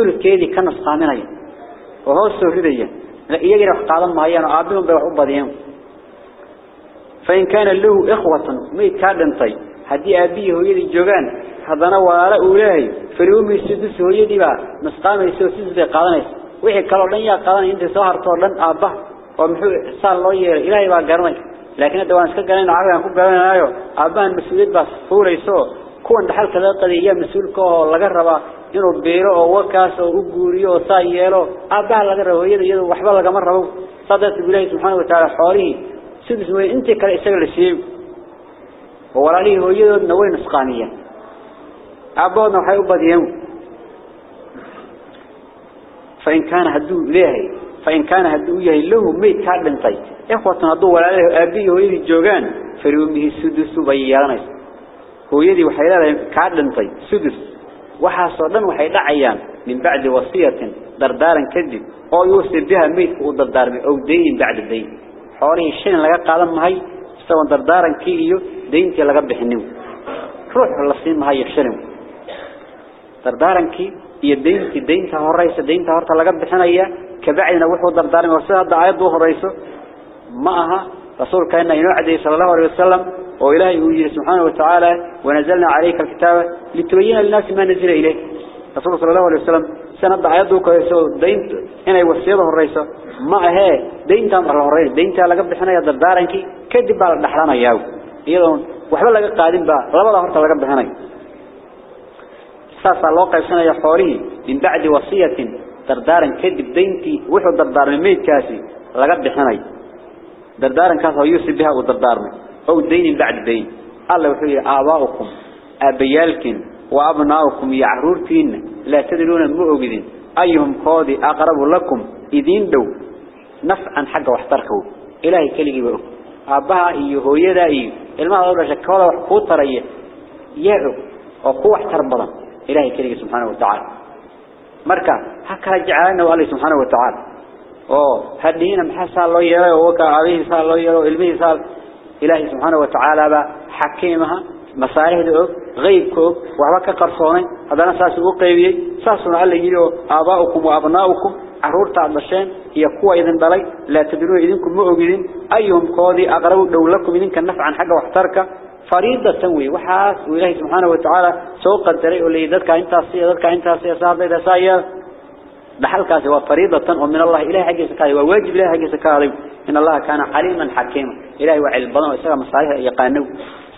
ulkeedii ka nasqaaminaya oo hoos soo ridaya aabbihi un bay wax u badiyaan فإن كان له إخوة ميت كادنتي هدي أبيه هو يدي جوغان هذانا ولا أولاه فليوم يسدس هو يدي با مسقام يسوسس بي قادنيس وحي كالو لن يا قادن إنت سوهر طولن آبه ومحو إحسان الله يرى إلهي با قرني لكن الدوان اسكا قرنين عربي أنكو قرنين آيو آبان مسؤوليت بس فوليسو كون دحال كذا قدية مسؤول كو لقربا inuu beero oo wakaas oo u guuriyo oo saa yeelo aabbaha laga rabo hooyada iyadoo waxba lagama rabo. Saa darteed ilaahi subxaana watacaala xoolihii sidiis mooye intii kale isaga la siiyey. Oo walaalihii hooyadoodna way nusqaaniyeen aabbahoodna waxay u badiyeen. Fain kaana hadduu leeyahay fain kaana hadduu yahay lahu mayd kaa dhintay. Ikhwatan hadduu walaalihii aabbihi hooyadii joogaan fariumihi sudus bay yeelanaysa hooyadii waxay leedahay kaa dhintay sudus. طي سدس وحاصلا وحي دعيان من بعد وصية دردارا كذب أو يوصي بها ميت ودردار أو دين بعد الدين حوالي الشين لغا قادم مهي سوى دردارا كيئيو دينتي لغا بحنيو. روح اللصين مهي الشرم دردارا كي iyo deynti deynta horeysa deynta horta laga bixinaya kabacdina wuxuu dardaaran oo sida daayadu horeyso ma aha rasuulkeena inoo cadeeyay sallallahu alayhi wasallam وإلهي وجل سبحانه وتعالى ونزلنا عليك الكتاب لتبين للناس ما نزل إليه. رسول صلى الله عليه وسلم سنضع ويسو دينت هنا يوصيده الرئيس. ما هي دين تامره الرئيس. دين تالقب بحنا يضر دارنك كدب بار نحرانا ياو يقولون وحبا لقى قادم با رب الله أرطل قب بحنا. ساسا الله قيب سنة يحوري من بعد وصية دردارن كدب دينتي وحو دردارن ميت كاسي. لقب بحنا. دردارن كاسا يوسف بها ودردارن أو دين بعد دين. الله وحي آباؤكم أبيالكم وأبناؤكم يعرورتين لا تدلون المعبدين أيهم قاضي أقرب لكم؟ إذين دو. نفعا حق واحتركوا. إلهي كلي قبعوا أباها إيه هو يدا إيه إلما أقول لك كوالا وحقوطة رأي يعو. وقوة احترم بضم إلهي كلي سبحانه وتعالى. مركا هكا رجعانا وقال سبحانه وتعالى. أوه هدينا محا سال الله يلا وكا عبيه سال الله يلا وإلميه سال الله إلهي سبحانه وتعالى حكيمها مصالح دعوك غيبكوك وعبك قرصوني. هذا نساس وقيبي ساسنا على يجيو آباؤكم وأبناؤكم عرور تعبشين هي قوة إذن بلي لا تدرون إذنكم مؤمنين أيهم قاضي أقربوا دولكم إذنك النفع عن حاجة واحتركة فريضة تنوي وحاس وإلهي سبحانه وتعالى سوق الدري ولي ذاتك انت السيئة ذاتك انت السيئة صاحب إذا سايا بحلقة سوى فريضة ومن الله إلهي حقي سكاري وواجب إلهي حقي سكاري إن الله كان عليما حكيما. إلهي وعلى البضان وإسلام مصالحة يقانو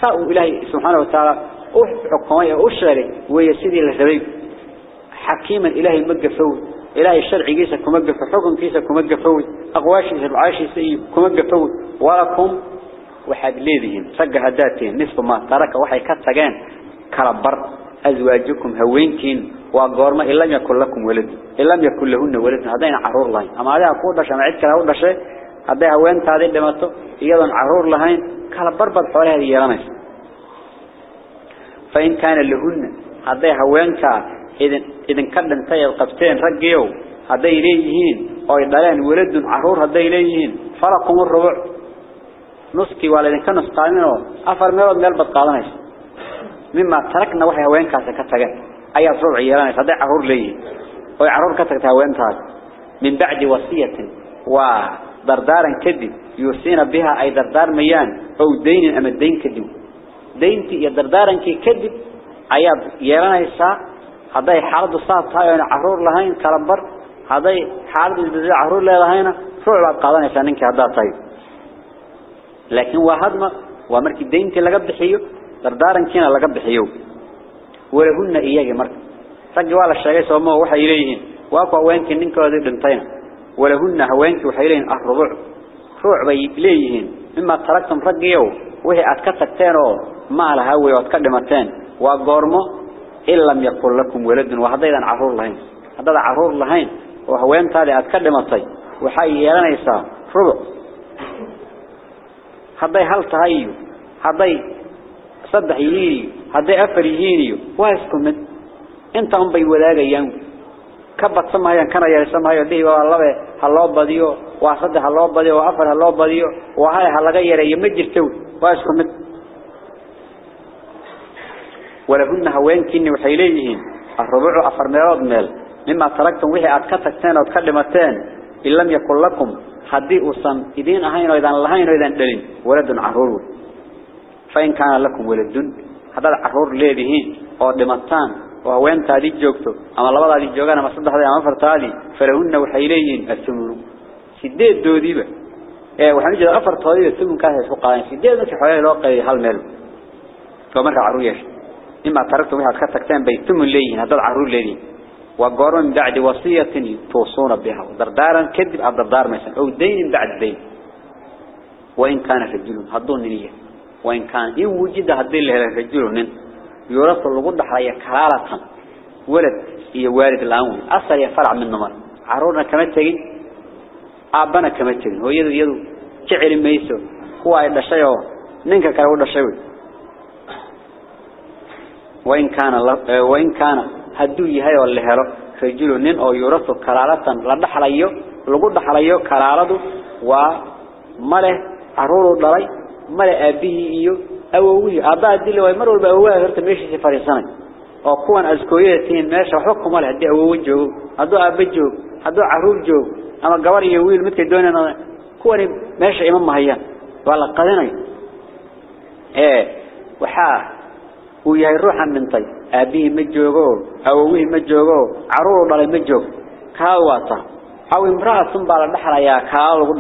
سأو إلهي سبحانه وتعالى أحكمه أشغله ويسيدي الهدريب حكيما إلهي مجفوه إلهي الشرع جيسا كمجفوه حكم كيسا كمجفوه أقواشي سبع عاشي سي كمجفوه ولكم وحد ليذهم سجع ذاتهم نصف ما ترك. وحي كتغان كربر. أزواجكم هوينكين. وقال إن لم يكن لكم ولد. إن لم يكن لهن ولد. هذا عرور الله أما هذا أقول بشي معيد كلا أقول بشي kale u dhashay haday haweentaadi dhimato iyadoon caruur lahayn kala barbad xoolaheeda yeelanaysa fa in kaana lahunna haday haweenka idin idin ka dhintay ay qabteen raggiyow haday leeyihiin oo ay dhaleen waladun caruur haday leeyihiin falakum rubuc نسكي والدين كان نسقانينه أفر ميلود ميل بدقادنيس مما تركنا وحي هوين كاسا كتغن أي أفرع عيالانيس هذا عرور لي أو عرور كتغت هوين تاس من بعد وصية ودردارا كدب يوصينا بها أي دردار ميان أو دين أما الدين كدب. دينتي يا دردارا كي كدب أياب يالانيسا هذا حالة الصاف هاي عرور لهين كالبر هذا حالة البزيع عرور لهين فرع بدقادنيس أنك هذا طيب. لكن وهذا ومرك الدين كلا جب حيو دردارن كنا لا جب حيو ولهن إياه مرك. فجوا الشيء سوما وحي إليهن. واقع وين كنن كذا دنتين. ولهن هوين وحيلين الربع روع بي إليهن مما تركتم رجيو وهي أتكتكتين ما لها وي وأتكلمتين. وقارمو إن لم يقل لكم ولد وهذا عرور لهين هذا عرور لهين وهوين تالي أتكلم الطي وحي يلانيسا ربع هذا هل تهيو. هذا صدح هذا أفر يهيني واسكم من. انت هم بيولاغيان كبت سمايان كان يسمايو دي والله هلو بديو وصدح هلو بديو وأفر هلو بديو وهاي هلغا يري ما جرتو واسكم ولهن waxay leeyihiin الربع أفر ميراد ميل مما تركتم وحي أتكتكتين أو تكلمتين إن لم يكن لكم حدي أصن إذين أهين وإذن لهين وإذن دلين ولد عرور فإن كان لكم ولد هذا العرور ليدهين أو دمتان وهوين تادي جوكتو؟ أما لبضا دي جوغان أما صدح دي أما فرتادي فلهن waxay leeyihiin الثمن سيديد doodiba ee waxaan jeedaa afar toodiba ثمن ka hayso qaadan sideed markii xoolaha loo qeeyay hal meel oo marka caruur yeesho إما تركتم وحد كتكتين بيتم الليين هذا العرور الليين وقارون من بعد وصية توصون بها. دردارا كذب على دردار مثلا أو دين بعد دين. وإن كان رجل هدون نية. وإن كان إن وجد هدين له رجل يرث الغد حيا كرالة ولد هي والد الأول أصل يفرع من نمر عرورنا كما تجين أبنا كما تجين هو يدو يدو كعل ميسو هو هذا شيء نينك كرهو شيء وإن كان وإن كان هدو يهي ولا هلو رجل نين أو يرث كرالة لا دحليو لغو دحليو كرالة ومله عرور دلي مله أبيه إيو أووي أبا دلي ويمر والبا أووي هرت ميشي فريسان oo kuwan askooyadeen meesha xukuma leh hadii awoow joogo haduu aaba joogo haduu caruur joogo ama gabar iyo wiil midkay doonayaan kuwan meesha ima mahayaan wala qadanay ee waxa uu yahay ruuxan dhintay aabihi ma joogo awowii ma joogo caruur dhalay ma joog ka wata aw imraatun baa la dhaxlayaa ka lagu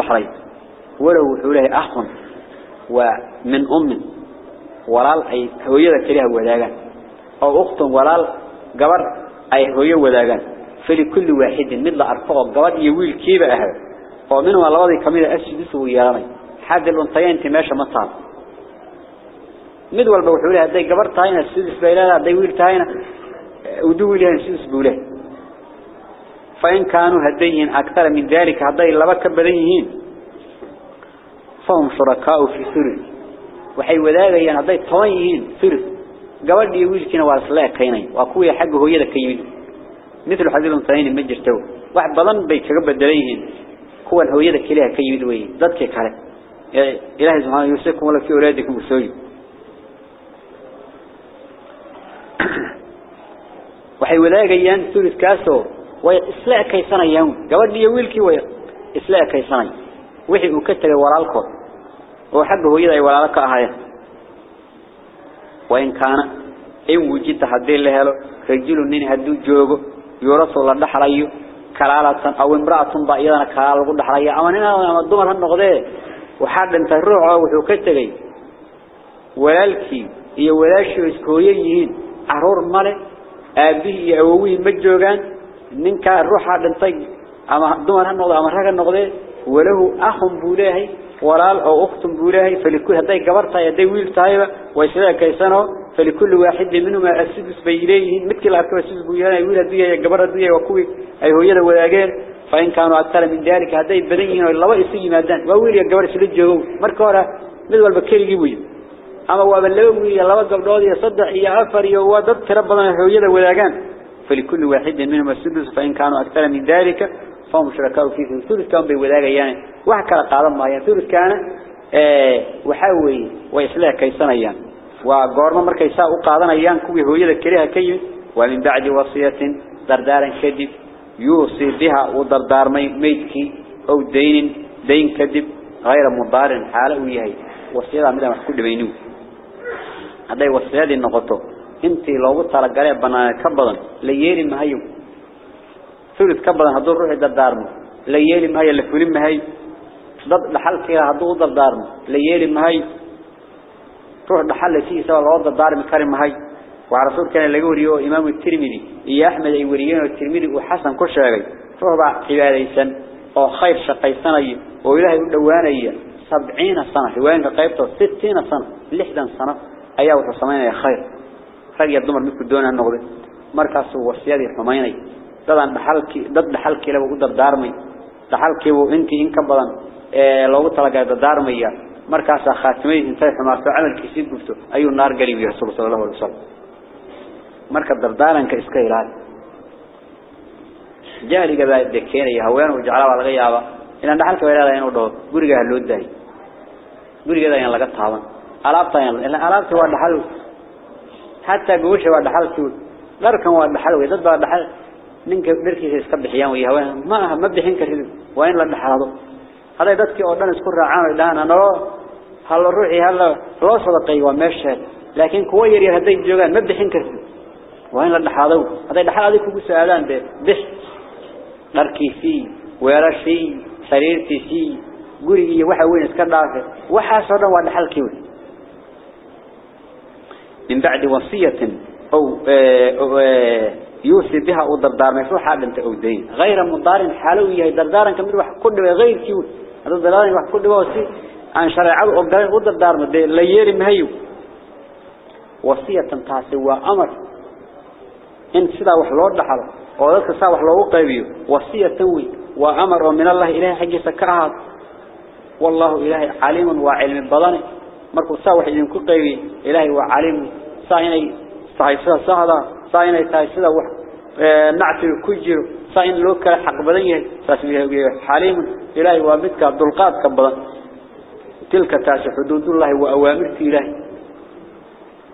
walaal ay hooyada kaliya wadaagaan oo uqtun walaal gabar ay hooyo wadaagaan fili kulli waahidin mid la arko gabadh iyo wiilkiiba ah oo min waa labadii kamid ah asjidis uu yeelanay hadal untayeenti meesha ma taal mid walba wuxuu leeyahay haday gabar tahayna sidis baylaada haday wiil tahayna udu wiilyahan sidis buu leeyahay فإن كانوا هديين أكثر من ذلك هدي لبا كبديين فهم شركاء في ثلث وحي وذاغيان هدي طويين ثلث قبل دي ويلكنا واسلا كينين وكوي حق هو يدا كيمين مثل حذيل ثاني ما جرتو واحد بدن بي كغا بدليين كوان هو يدا كليها كيمين وي ددك كله إلهي سبحانه يوسفكم ولا في أولادكم بسوي waxay wadaagayaan sulus [CLEARS THROAT] kaaso way isla kaysanayaan gabadhii wiilkii way isla kaysanay wixii uu ka tagay walaalkood. oo xagga hooyada ay walaalo ka ahaayeen. Wain kaana in wujida haddii la helo rajulu nin hadduu joogo yuurasu la dhaxlayo kalaalatan aw imra'atun baa iyadana kalaal lagu dhaxlaya. Ama nin ama dumar ha noqdee waxaa dhintay ruucoo wuxuu ka tegey. Walaalkii iyo walaashii isku hooyo yihiin carruur male aabihii iyo awowihii ma joogaan ninkaa ruuxaa dhintay ama dumar ha noqdo ama rag ha noqdee walahu ahun buu leeyahay ورال أو أخت بوله فلكل هذي جبرت يا دويل طيبة وشلا كيسانه فلكل واحد منهم السدس بيليه مثل عكوا السدس بيليه يقول هذي يا جبرت هذي يا وكوي أي هو يده ولا جير فإن كانوا أتلا من ذلك هذي بنيه الله ويسجي مادن وويل يا جبرت سلج جو مركورة مثل البكير جبوي أما هو من لهم الله وجب راضي صدق يا أفر يا وادب ترى بنا هو يده ولا جان فلكل واحد منهم السدس فإن كانوا أتلا من ذلك فهم شركاء في ثلث كان ee waxa weey way isla kaysanayaan waa goorma markay saa u qaadanayaan kuwii hooyada kaliya ka yimid waa min bacdi wasiyatin dardaaran kadib yuusi biha u dardaarmay meydkii oo deynin deyn kadib غير مضار حاله mid aan wax ku dhibaynin haday wasiyadii noqoto intii loogu talagalay banaan ka badan la yeeri maayo سرد كبر روحي روح الدارم ليالي مهاي اللي فيلم مهاي ضد لحال كيا هذو ضد دارم ليالي مهاي روح لحال شيء سوى الأرض الدارم كريم مهاي وعرسول كان اللي يوريه إمام الترمذي. يحمل يوريه الترميني وحسن كل شيء روح بع قبائل سن. أو خير شقي سنة وإله دوانة سبعين سنة. وين قيبته ستين سنة. لحدا سنة. أيوة سمينا يا خير. خير يا دمر دون النقد مركز وصيادي حمايني. Dadaan dhaxalkii dad dhaxalkii laba u dardaarmay dhaxalkii uu intii in ka badan ee loogu talagalay dardaarmaya markaas khaatimay intay xumaato amalkiisii gubto ayuu naar gali wiyo rasuul sallallahu alayhi wasallam marka dardaaranka iska ilaali jaaliga baa dekeenaya haween uu jeclaa laga yaaba inaan dhaxalka weerada inuu dhaw guriga loo daay gurigeeda in laga taaban alaabta in alaabta waa dhaxal hatta goosha waa dhaxalkii dharkan waa dhaxal dad baa dhaxal نينك بركيس يستبحيان ويا وين ما ما بحين كريم. وين لا بحرضه هذا يدك أودان سكر عام دهنا نرى هل الروح هل راس ولا قي ومشهد. لكن كوير يهدي الجوان ما بحين كريم. وين لا بحرضه هذا الحرض يكون سؤالان به بس بركيسي ويرشي سريرتيسي قريه وح وين سكر دافع وح صرنا ولا حل كيوي من بعد وصية أو, آه، أو آه، يوصي بها ودردار عاد انت أودين. غير مضار حالو يهي دردارا كمير واحد كل غير كيو. هذا دردارا واحد كل وصي عن شرعه وقال ودردار ما دي ليري مهيو. وصية تاسوا أمر إن سدا وحلود لحظة وذلك سا وحلو قيبيو. وصية توي وأمر. من الله إله حق سكرها والله إله عليم وعلم بضاني مركو سا واحد ينكو قيبي. إلهي وعليم. سايني. صحيح صهدا ساين تاي سدا وح نعت كجير ساين لوك حق بدن يهي ساسبيه حليم إلهي عبد القاد كبدن تلك تاس حدود الله وأوامر إلهي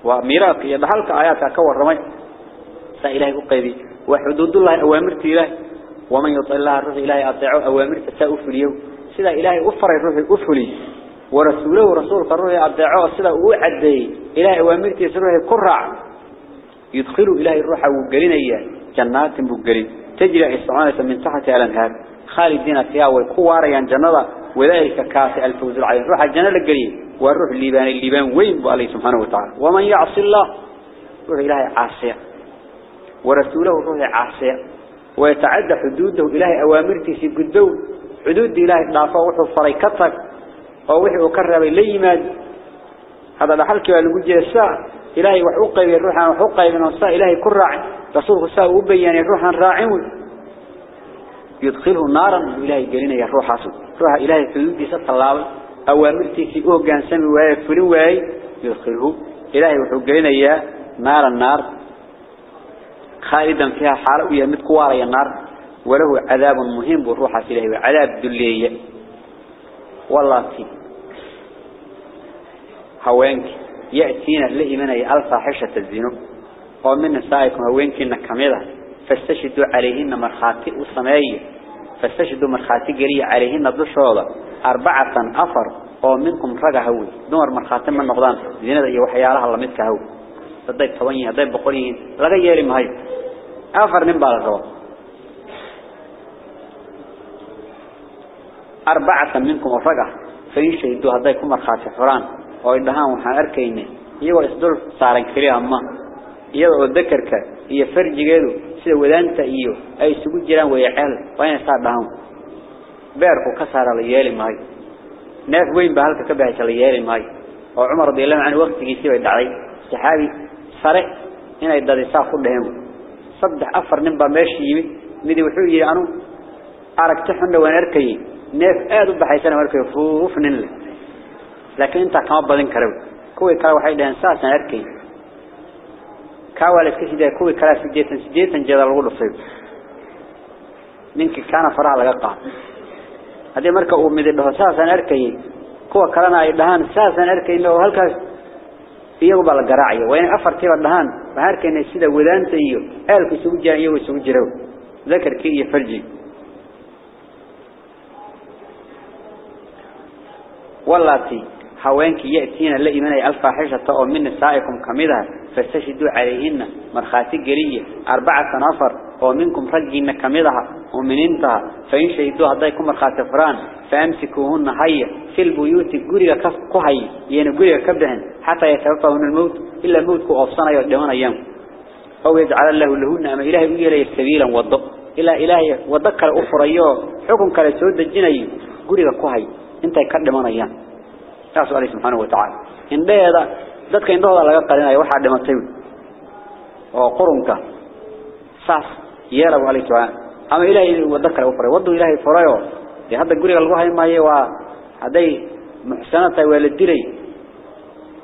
وميراث يدحلك آيات كور رمي سا إلهي قيدي وحدود الله أوامر إلهي ومن يطع الله الروح إلهي أطيعه أوامر تساؤف اليوم سدا إلهي أفر الروح أفلي ورسوله ورسولك الروح أطيعه سدا أوعدي إلهي أوامر تسروه كرع يدخل إلهي الروح وقلنا جنات بقلين تجري الصعانة من تحت الأنهار خالدين فيها والكواريا جنة وذلك كافي الفوز العظيم روح الجنة القليل والروح الليبان الليبان وين؟ بأليه سبحانه وتعالى. ومن يعصي الله روح إلهي عاصية. ورسوله روح عاصية. ويتعدى حدوده إلهي أوامرتي في قدو حدود إلهي ضعفه وحو فريكتك أو وحو كرب ليماد هذا لحلك والمجي الساعة. إلهي وحقي الروح وحقي من الصاء إلهي كل راعي رسولك الساء أبيان الروح راعي يدخله نارا إلهي قلنا يا روح عصو روح إلهي فيودي ست الله. أوامرتي في أوغان سمي وهي فلو وهي يدخله. إلهي وحقينا يا نار النار. خالدا فيها حالة ويمد كوارا يا النار وله عذاب مهم بالروح إلهي وعذاب دلية والله تي. هوانك يأتينا اللي من الفاحشة الزنا ومن نسائكم هوينك إنك كميدة فاستشهدوا عليهن مرخاتي وصمائية فاستشهدوا مرخاتي قرية عليهن الضشوضة أربعة أفر. ومنكم رجع هوي دمر مرخاتي من نقضان. زنا ذي وحيالها الله متك هوي ضيب ثوانية ضيب بقولين لغا يري مهي أفر نبال الروا أربعة منكم رجع. فإن شهدوا هذيكم مرخاتي حران. Oo indhahaan waxaan arkaynay iyagoo isdul saaran kaliya ama iyadoo dakarka iyo farjigeedu sida wadaanta iyo ay isugu jiraan wayaceel waa inay saa dhahaan beerku ka saara la yeeli maayo neef weyn baa halka ka baxaysa la yeeli maayo oo cumar radiyallahu anhu waqtigiisii bay dhacday saxaabi sare inay dadisaa ku dhaheen saddex afar nin baa meesha yimid mid wuxuu yiri anu aragti xun waan arkay neef aad u baxaysana markay fuuf nin leh لكن انت كما بدن كرو كوي كلا iska sidee kuwi kala sideetan sideetan jeeda lagu dhufay ninki kana faraha laga qaad hadii marka uu mid dhaho saasan arkay kuwa kalena ay dhahan saasan arkay oo halkaas iyagu baa la garaaciyo waa in afartiiba dhahan waxaan arkaynay sida wadaanta iyo eelku isugu jiraan iyagu isugu jiro zakarkii iyo farji واللاتي هوانك يأتينا اللي إيماني الفاحشة أو من نسائكم كمدها فاستشهدوا عليهن مرخاتي قرية أربعة نفر أو منكم رجينا كمدها ومن انتها فإن شهدوا هدايكم مرخاتي فران فأمسكوهن هيا في البيوت قرية كهي يعني قرية كبدهن حتى يتوفاهن الموت إلا الموت كأفصانا يقدمون أيام. أو يجعل الله لهن أما إلهي إليه سبيلا وضق. إلا إلهي وضق الأفريو حكم كلا سود الجني قرية كهي انت يقدمون أيام. كاسو عليه سبحانه وتعالى. إن ده هذا ده كإن ده الله قال لنا يوحى دم الطيب وقرنك ساس يارب عليه سبحانه. أما إلهي وذكر أفره ودو إلهي فرايو في هذا القرية الله ما يوا هذي سنة والدلي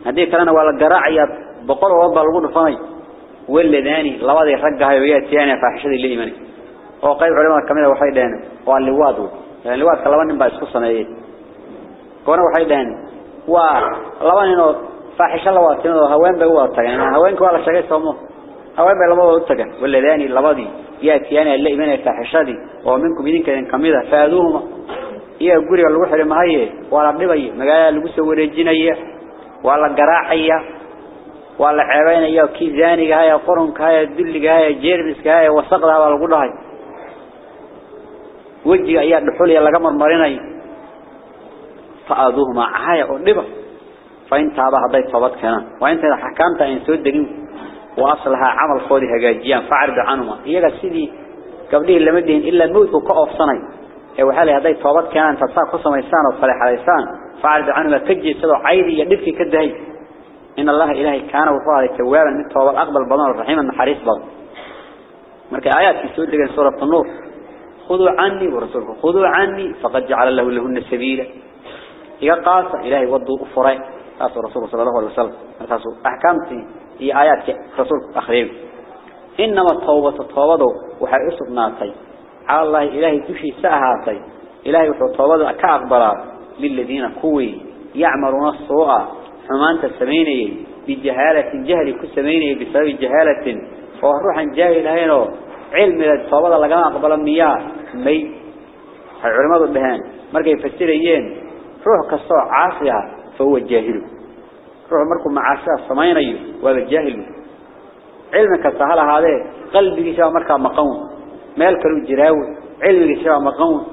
هذي كلنا ولا جراعي بقر وضع الغد فاني والذاني لواذي حقها يبيت يعني فحشة اللي مني هو قيد علماء كمية وحيدان. وعلي وادو يعني الواد كلاوان نبا يسخصنا وحيدان. و لوان انه فاحشه لواتين هوين بقوا تغن هوين كوا لا شغي سومو هوين بقوا لو تغن ولداني لبدي يا تيانا اللي من فاحشدي ومنكم يدين كان كميده فادوهم يا غوري لو خري ما هي ولا دبي مغايا لو سو وريجينيا ولا غراخيا ولا عيبين يا كي زاني هيا قرن كاي دلي هيا جيرمس كاي وسقدا لو غدحاي وجي ايا دخول يا لغمر مرينيه فأذوهما. عهاية أقلبة فإن تابها ضيط فبط كنا. وإن تابها حكامتا إن سودهم وأصلها عمل خوري هجاجيا فعرض عنهما. هي قال سيدي قبله اللي مدهن إلا الموت وقعوا في صني إيه وحالها ضيط فبط كنا. فتصال خصم إيسان وصالح إيسان فعرض عنهما. تجي سلو عيدي. يدفك كده إن الله إلهي كان وفاهي توابا من التواب الأقبل بضان الرحيم حريص بض. مركا آيات في سؤال لقين سورة النور. خذوا عني ورسولكم خذوا عني فقد جعل الله لهن سبيلا. إذا قاس إلهي وضوا أفرين قاس رسول صلى الله عليه وسلم. قاس أحكامتي هي آيات رسول أخرين. إنما التوبة التوبة وحي ناتي. على الله إلهي تشي سأهاتي. إلهي وحي التوبة كأقبلا للذين كوي يعملون السوء حمان تسميني بجهالة جهل كسميني بسبب جهالة. وروحا جاهل هينو. علم التوبة لقنا أقبل مياه مي العلماء الدهان مركا يفسريين روح كالصوع عاصيها فهو الجاهل روح مركا معاصيها الصمين وهذا الجاهل علمك السهل هذا قلبك شاء مركا مقوم مالك الجراوي علمك شاء مقوم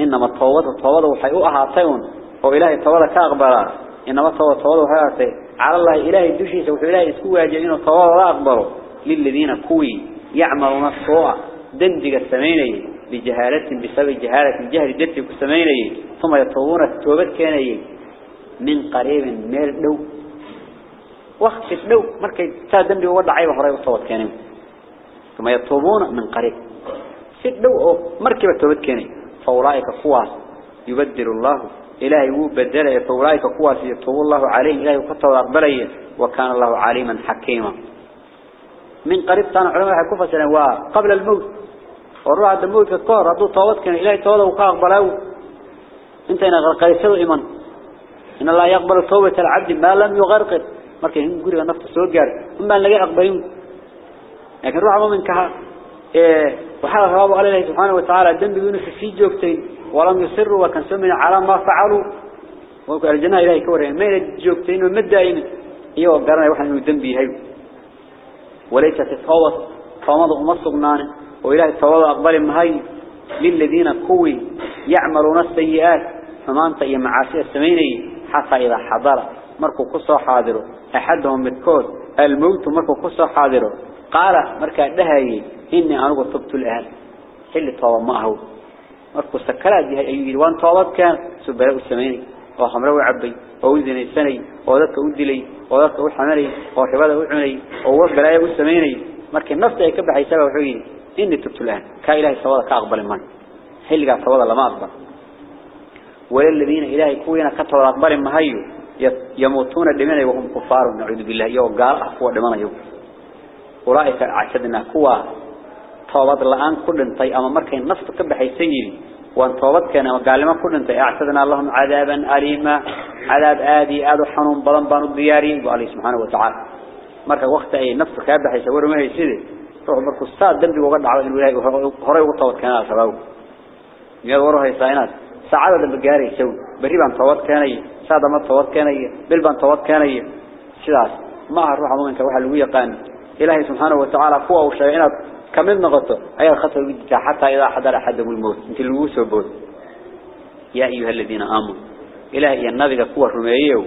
إنما التوبة التوبة وحيوءها طيون وإلهي التوبة كأقبل. إنما التوبة التوبة وحيوءها على الله إلهي الدشيس وإلهي اسكوها جميع التوبة لا للذين كوي يعملون الصوء دندق السميني. بجهالة بسبب جهالة الجهل دندق السميني ثم يطوون التوبة كاني من قريب مير دو. وقت دو. مركي تا دندق وضع عيبه هراء التوبة كاني. ثم يطوبون من قريب. ست دو. مركب التوبة كاني. فأولئك قواس يبدل الله. إلهي وبدل فأولئك قواس يطوب الله عليهم إلهي وقته أقبليه وكان الله عليما حكيما. من قريب كان علماء سنة قبل الموت. والروح عند الموت كالكور هدو طوات كان إلهي طوات وقاقبلوا انت هنا غرقيسوا إيمان إن الله يقبل توبة العبد ما لم يغرقد مركي هم قولي نفط السوق جاري هم أن لقى أقبلين لكن روح من كها إيه وحال الله على الله سبحانه وتعالى الدم بيونس في جوكتين ولم يصروا وكان سمين على ما فعلوا وقال الجنة إلهي كورين مين الجوكتين ومدائين إيوه قرنا يوحنا الدم بيهيو وليست التوبة فمضوا مصغنان وإله التوبة أقبل مهي للذين كوي يعملون السيئات فمان طي معاصي السميني حتى إذا حضر مركو قصة حاضره أحدهم متكود الموت مركو قصة حاضره قال مركا دهي إني أنا تبت الآن حل التوبة معه مركو سكرات دي أيوه وان توبة كان سبلاء السميني وخمره وعبي ووزن السني وذلك أدلي وذلك أحملي وحباده أعني ووبلاء السميني markii nafta ay ka baxaysaa wuxuu yiri إني تبتلان كإلهي سوادة كأقبل من. حلقة سوادة لما أقبل. وللذين إلهي كوين كتر أقبل ما هيو. يموتون الدمين وهم كفار نعوذ بالله. يو قال أفوى دمان يو. ورائك عشدنا كوى طوابات الآن كلن طي أما مركين نصف كبحي سنين وأن طوابتك أنا قال ما كلن طي. أعشدنا اللهم عذابا أليما. عذاب آدي آدو حنون بلنبان الضياري وقال سبحانه وتعالى. مركا وقت أي نفسك أبحي سوير ما هي وهو مركو ساد دمبي وقد عبد الولاي وهرأي وطوط كان على سبابه يقول وراء هاي ساينات ساعدة دمبقاري يسوي بريبان طوط كان اي ساعدة ما طوط كان اي بلبان طوط كان اي سلاس ما هروح عموما كوحة الوية قان إلهي سبحانه وتعالى قوة وشيئنات كمين نغطة أي الخطر ويدتها حتى إذا حضر أحدهم الموت انت الووس وبوت يا أيها الذين آمنوا إلهي النبي قوة رميئيه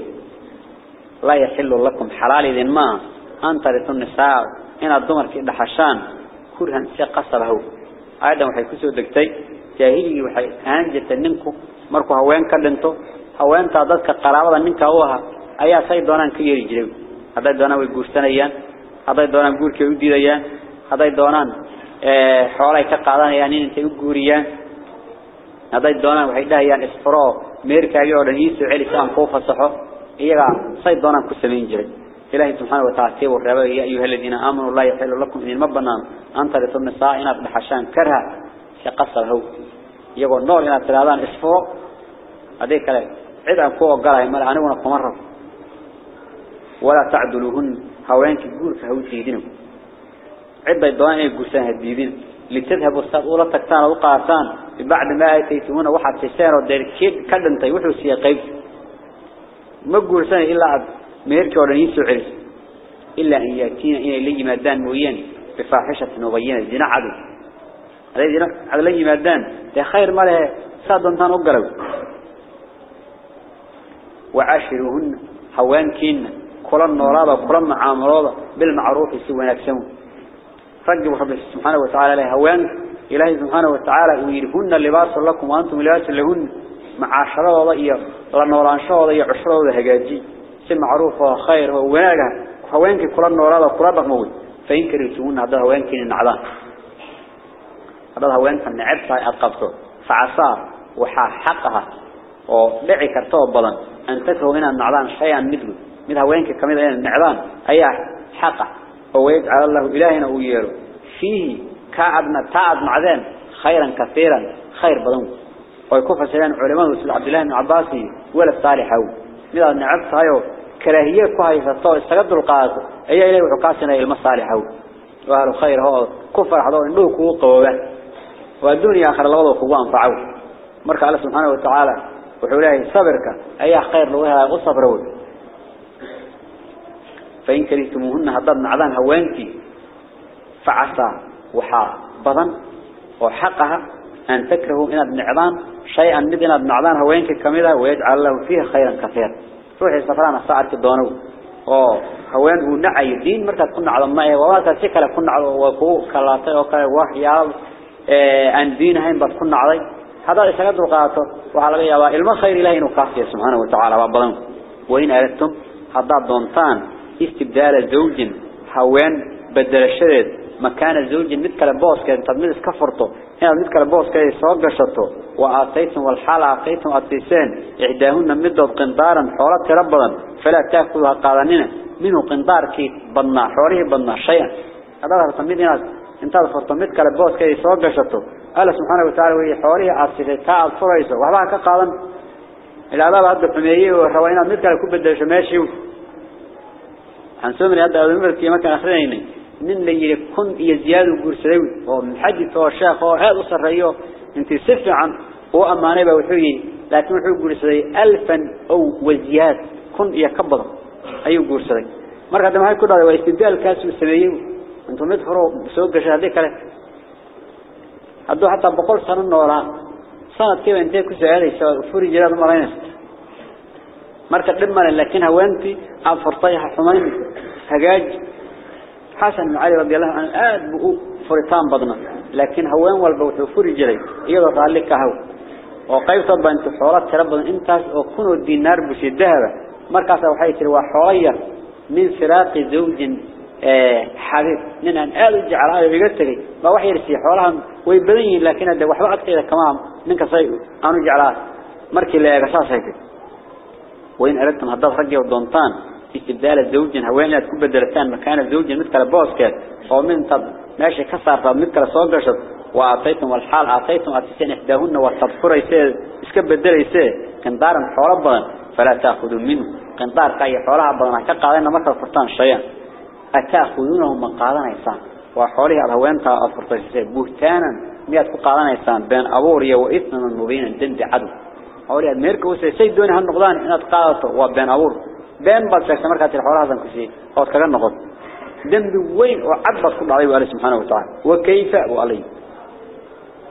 لا يحل لكم حلال ذن ما أنت رسل النساء inaad dumarkii dhaxashaan kurhan si qasar haw aayadan waxay ku soo degtay jaahiligii waxay ahaan jirtay ninku markuu haween ka dhinto haweentaa dadka qaraabada ninka u ahaa ayaa say doonaan ka yeeri jiray. Hadday doonaan way guursanayaan hadday doonaan guurkay u diidayaan hadday doonaan eh, xoolay ka qaadanayaan in intay u guuriyaan. Hadday doonaan waxay dhahayaan isfuroo meerkaagii oo dhan iisoo celi si aan kuu fasaxo إلهي سبحانه وتعالى والربا يا أيها الذين آمنوا الله يحل لكم إن المبنان أنت لتم الساعة إنات بحشان كرها يقصر هو. يقول نور إنات تلالان اسفرو هذيك لا. عيد عن قوة قرأي ملأ أنا ونقوم مرة. ولا تعدلوهن. هوانك يقول فهو تيدينهم عيد بيضوان يقولسان هديدين لتذهبوا أولا تكتان وقاسان بعد ما أتيتمون واحد تسان ودير كيد كدن تيوحوا سيقيب. ما قولسان إلا عد ميرك ولا يسو عرس إلا أن يأتينا إلى لي مادان مويان بفاحشة مبينة. زنا عدو. هذا لي مادان ده خير ما له. صادن تان أقرب. وعاشروهن هوانكين كل النورابة كل معاملات بالمعروف سوى نكسمون رجب رب سبحانه وتعالى هوان إلهي سبحانه وتعالى ويرهن لباس لكم وأنتم لباس لهن. معاشرة وضعية. لنوران شو وضعية عشرة وضعية هجاجي. سن معروف وخير وناجه هوانك كل النورابة كل بقمود فإن كريتون هذا هوانك النعلان هذا هوانك النعبة أقبته فعصار وحا حقها ودعي كرتوب بلن. أن تكره من النعلان شيئا مثله من هوانك كمين النعلان. أي حقه. ويجعل الله إلهنا ويره فيه كعبنا تعب معذان خيرا كثيرا. خير بدن ويكون فسيان علماء مثل عبد الله بن عباسي ولا الصالح هو من النعبت هايو. كراهية كهي فالطوء استقدر القاس. أي إليه وحقاسنا إلى المصالح هو. وأهل خير هو كفر حضور إنه كوقوه والدنيا آخر الله كوه أنفعه. مرك الله سبحانه وتعالى وحوله صبرك. أي خير لوها وصبره فإن كريتموهن هضبنا عذان هوانتي فعسى وحا بضن وحقها أن تكرهوا إن ابن عضان شيئا مدن ابن عضان هوانك كمذا ويجعل له فيها خيرا كثيرا. روحي سفران الساعة الدونو هوان ونعي الدين مركز كنا على الماء وواتا سكلا كنا على وكو كلاتي وكلا وحيال أن دينهين بس كنا علي. هذا إساقد رقاته وعلى يابا إلما خير إلهي نقاسي سبحانه وتعالى. وابضن وإن أردتم؟ هذا دونتان. استبدال زوج هوان بدل الشديد مكان الزوج مثل البوس كان تدمير كفرته. هنا مثل البوس كان يسوق قشته وآتيتم والحال آتيتم أتيسين إحداهن مدة قنطارا حولات ربضا فلا تأخذها قادنين منه قنطار كي بنا حوله بنا شيئا. هذا تميد ناس إنت فرط مثل البوس كان يسوق قشته الله سبحانه وتعالى وهي حوله تاع الفريسة. وحبها كقادن العذاب هذا الحمية وحوينا مثل كبد شماشي عن سمر هذا أمر كي ما كان أخريني من اللي يكون يزياد وجرسلوي ومحدث وشاخ وهذا سفر عن هو أمانة بوحي لكن وحي جرسلي ألفا أو وزياد. كن يكبر أي جرسلي مرة هذا ما هي كلها واستبدال كاس السمية أنتم مدفروا بسوق كله هذا حتى بقول سنة نورا سنة كيف كسر فري جلاد مرينس marka dhib ma laakiin haweenti aan furtay xumayn hagaaj حسن علي رضي الله عنه آد بقو فرطان بضنا. لكن هوين والبوت وفوري جلي إذا قال لك هو. وقيف طبعا أنت حوالات تربض انت وكونوا الدينار بشي الدهبة مركز أو حيث الوحوية من سراق زوج آه، حبيب. من أن آد الجعراء يقولتك ما وحير في حوالهم ويبدين لكن هذا وحوة أدقيدة كمام. منك صيئو انو الجعراء مركز لأقصاصك وين أردتم هذا الرجل والدونتان. استبدال هوين تكون بدلتان مكان الزوج مثل بوسكات أو من طب. ماشي كسر طب. مثل صوغشت وأعطيتم والحال أعطيتم أتسين إحداهن والتذكر يسير. إسكب بدل يسير. كان دارا حربا فلا تأخذوا منه. كان دار كاي حولها بدنا كقاعدين ما كفرتان شيئا. أتأخذونه من قاعدين إنسان وحولها الهوين تأفرتان يسير. بهتانا. ميات قاعدين إنسان بين أبوريا وإثم مبينا. دند عدو أولي أمريكا وسيسي دوني هالنقضان إن أتقاطه وبين أبور. بين بس مركز الحوار هذا كسي أو تكلم نقض ذنب وين وعبط كل عليه وعليه سبحانه وتعالى. وكيف وعليه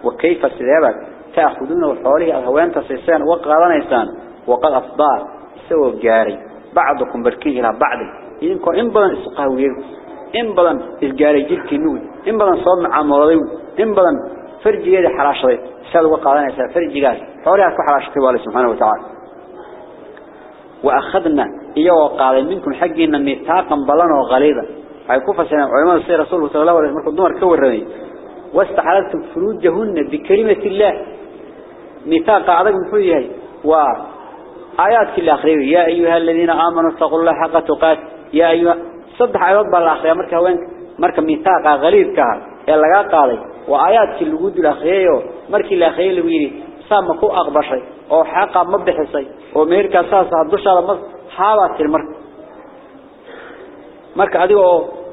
وكيف السلابك تأخذون وحوله الهوان تصيصان وقالنا إنسان. وقد أفضال سوى جاري. بعضكم بركيه إلى بعض. إنكم إن بدن إسقاوير إن بدن إسجاري جلك نود إن بدن صوم عمرضي إن بدن فرجي يدي حراشة سأل وقالنا إنسان فرجي قال حولها كحراشة والله سبحانه وتعالى. وأخذنا إياه وقال منكم حقنا ميثاقا بلنا وغليظا. أي كفر سنة علماء السيد رسول الله صلى الله عليه وسلم الدمر كور رمي. واستحللتم فروجهن بكلمة الله. ميثاق عدد محوية وآيات في الآخرين يا أيها الذين آمنوا اتقوا الله حق تقات يا أيها صدح آيات بالآخرين مركا وين؟ مركا ميثاق غليظ كها يلا قاضي. وآيات الأخير مركي الأخير اللي ويري سام كو أقبشي أو حقا مبدحسي ومهركا ساسا دشا لمس حالات المرك مركا أديو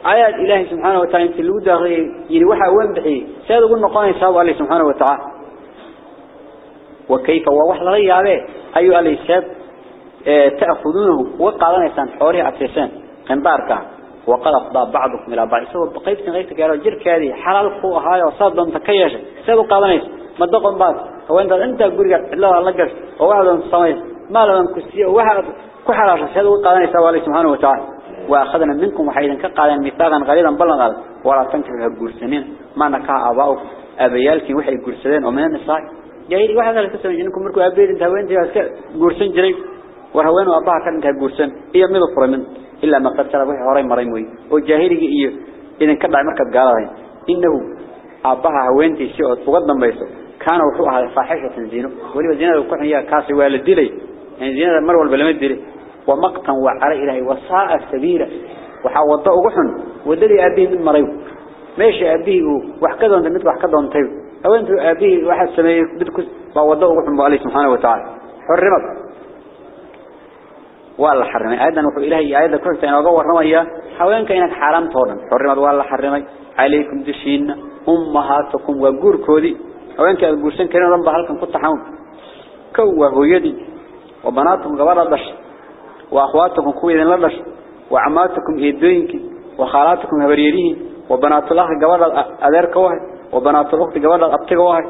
آيات إلهي سبحانه وتعالى الوجود الأخير يري وحا وين بحي. سيد قلنا قاني سابق عليه سبحانه وتعالى. وكيف؟ ووح لغي عليه أيها الإساب آه تأخذونه وقالنا يسان حوري أتسان قنبارك وقال أفضى بعضكم إلى بعض. سوى بقيبتين غيرتك يا رجل كذي حلال قوة هاي وصاد لهم تكيش. قالنا يسان ما دقن بعض هو أنت أنت قرق الله الله قرش. وواحد من الصميس ما لهم كسية وواحد كحراش سوى قالنا يسوى الله سبحانه وتعالى. وأخذنا منكم وحيدا كقالا ميثاقا غليظا بلغا. ولا تنكروا الجرسنين ما نكا آباؤكم أبيالك وحي الجرسنين ومن النساء. جاي واحد قال كسر إنكم مركوا أبيد أنت وين تيجي جورسن جري. ورهوين وأباها كان جورسن هي من الفرمن إلا ما قد سلبه هراي مريم وي. والجاهلي إيه إذا كبع مركب قالين إنه أباها وين تيجي وقدم بيسو. كان وحوها فاحشة زينه ولي وزينه وكون هي كاسي والد لي يعني زينة المرة والبلمد لي ومقتا وعلى إلهي وساء السبيل وحاوضه وحن ودلي أبيه من مريم ماشي أبيه وحكذا أنت مثل وحكذا أنت أو أنت أبيه واحد سميه بدك ووضعه وحن عليه سبحانه وتعالى. حرمت. والله حرمي. أيضا وحو إلهي أيضا كنت أنا أقوى رمية. حوانك إنك حرام طولا. حرمت والله حرمي. عليكم دشين أمهاتكم وقور كودي حوانك القرسين كريم رمضة هلكم كنت حاون كوه هو يدي وبناتكم قبار لدش وأخواتكم كوي ذن لدش وعماتكم إيدوينك وخالاتكم هبريرين وبنات الله قبار أذيرك واحد وبنات الأخت قبل أبتغوا واحد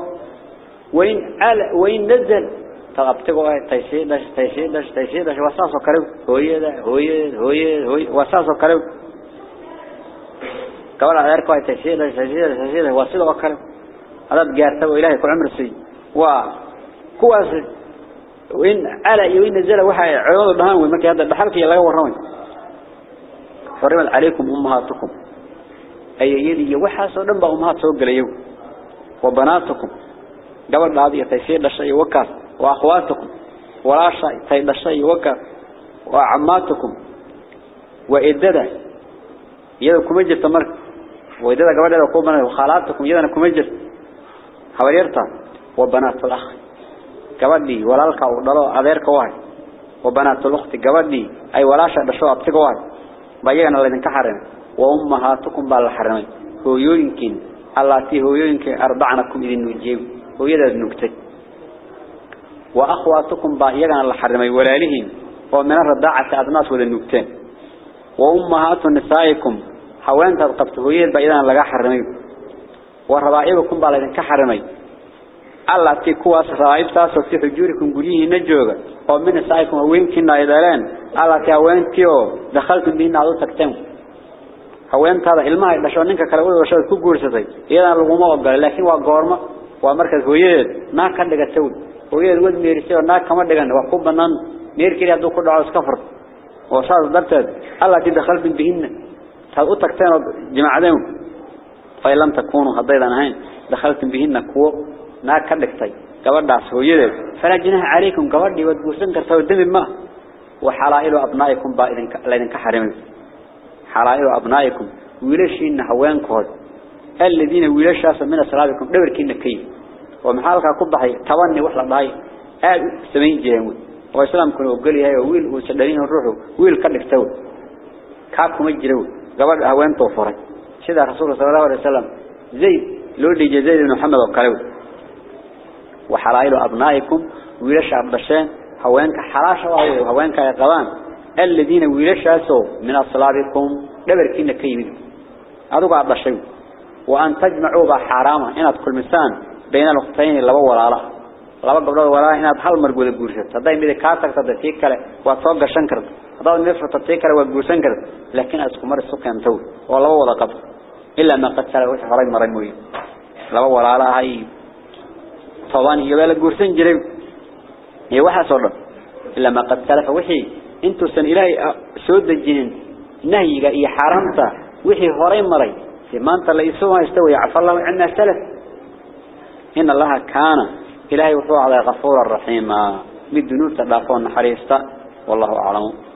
وين على وين نزل تأبتغوا واحد تيسير دش تيسير دش تيسير دش وساسو كريو هوي ده هوي هوي هوي وساسو كريو قبل أذيرك واحد تيسير دش تيسير دش تيسير دش وصله وكريو هذا بجارته وإلهي كل عمر سي وكواس وين على وين نزل واحد عيون البهان وين هذا بحرك يلا يورون حرمت عليكم أمهاتكم. أي يدي وحاس ودن بأمهات سوق ليو. وبناتكم. قبل هذه تيسير للشيء وكاس. وأخواتكم. ولا شيء تيسير للشيء وكاس. وعماتكم. وإددة يدكم جرت مرك وإددة قبل هذا قومنا وخالاتكم. يدنا كمجر حواليرتا وبنات الأخ. قبل دي ولا لك ودلو أذيرك واحد وبنات الأخت قبل دي أي ولا شيء بشو أبتك واحد بيجنا لذين كحرم. وأمهاتكم بالحرمين هو يمكن التي هو يمكن أربعنكم إذن نجيب. هو يدد نكتة وأخواتكم بيجنا الحرمين ولالهم ومن الرضاعة أدناس وذن نكتين وأمهات نسائكم. حوان تلقبت هو يد بيجنا لقى حرمين. وربائبكم بالذين كحرمين التي كواس رائب تاسو في حجوركم قليه نجوغ ومن نسائكم وينكنا إذالان التي هوانتيو دخلتم بهن عدو تكتم uu dhashay ku guursatay iyada laguma ogol laakiin waa goorma waa markaas hooyadeed naag ka dhigatay hooyadeed wad meerisay oo naag kama dhigan wax ku banaan meerkii haduu ku dhaco iska fur oo saas darteed alla ti dakhaltum bihinna taad u tagteen oo jamaacadeen فإن لم تكونوا هذيضا هين دخلتم بهن كو ما كدكتي طيب. قبرد عصو يدل فلا جناح عليكم قبرد يودبوسن كرتو الدم ما. وحلائل أبنائكم با إذن كحرمي حلائل أبنائكم. ويلشي النحوين كود الذين ويلش أسا من أسرابكم. دور كين كي. ومحالك أكوب بحي تواني وحلا بحي أهل سمين جيمون وإسلام كنوا قلي هاي. ويل وسدرين الروح ويل كدكتو كاكم اجروا قبرد أهوين توفرك سيدة رسول صلى الله عليه وسلم. زي لولي جزيد بن محمد وقالوا وحلائل أبنائكم ويلش عبدشان هوانك حراشة وهوانك يقوان. الذين ويلشاسوا من أصلابكم دبركين كيمين هذا قاعد الشيء وأن تجمعوا بحرامة إن كل مسان بين الأختين اللي ولا لا لما قبل ولا إن هل مرجول الجورشة هذا يمدي كاتك هذا تيكله وصوغ شنكر هذا نفر تيكله والجورشنكر لكن أسكمر السكان تول ولا ولا قبل. إلا ما قد سلا وش حرام مرموي لما ولا لا هاي. طبعا يبقى الجورشن جريب هي واحد صار إلا ما قد سلف وحي. إنتو سن إلهي سود الجنين. نهيك إيا حرمتا. وحي هوري مري ما أنت اللي يسوها يستوي عفى الله عنا سلف. إن الله كان. إلهي وحوه على غفور الرحيم من دنوب تدافون حريستا والله أعلم.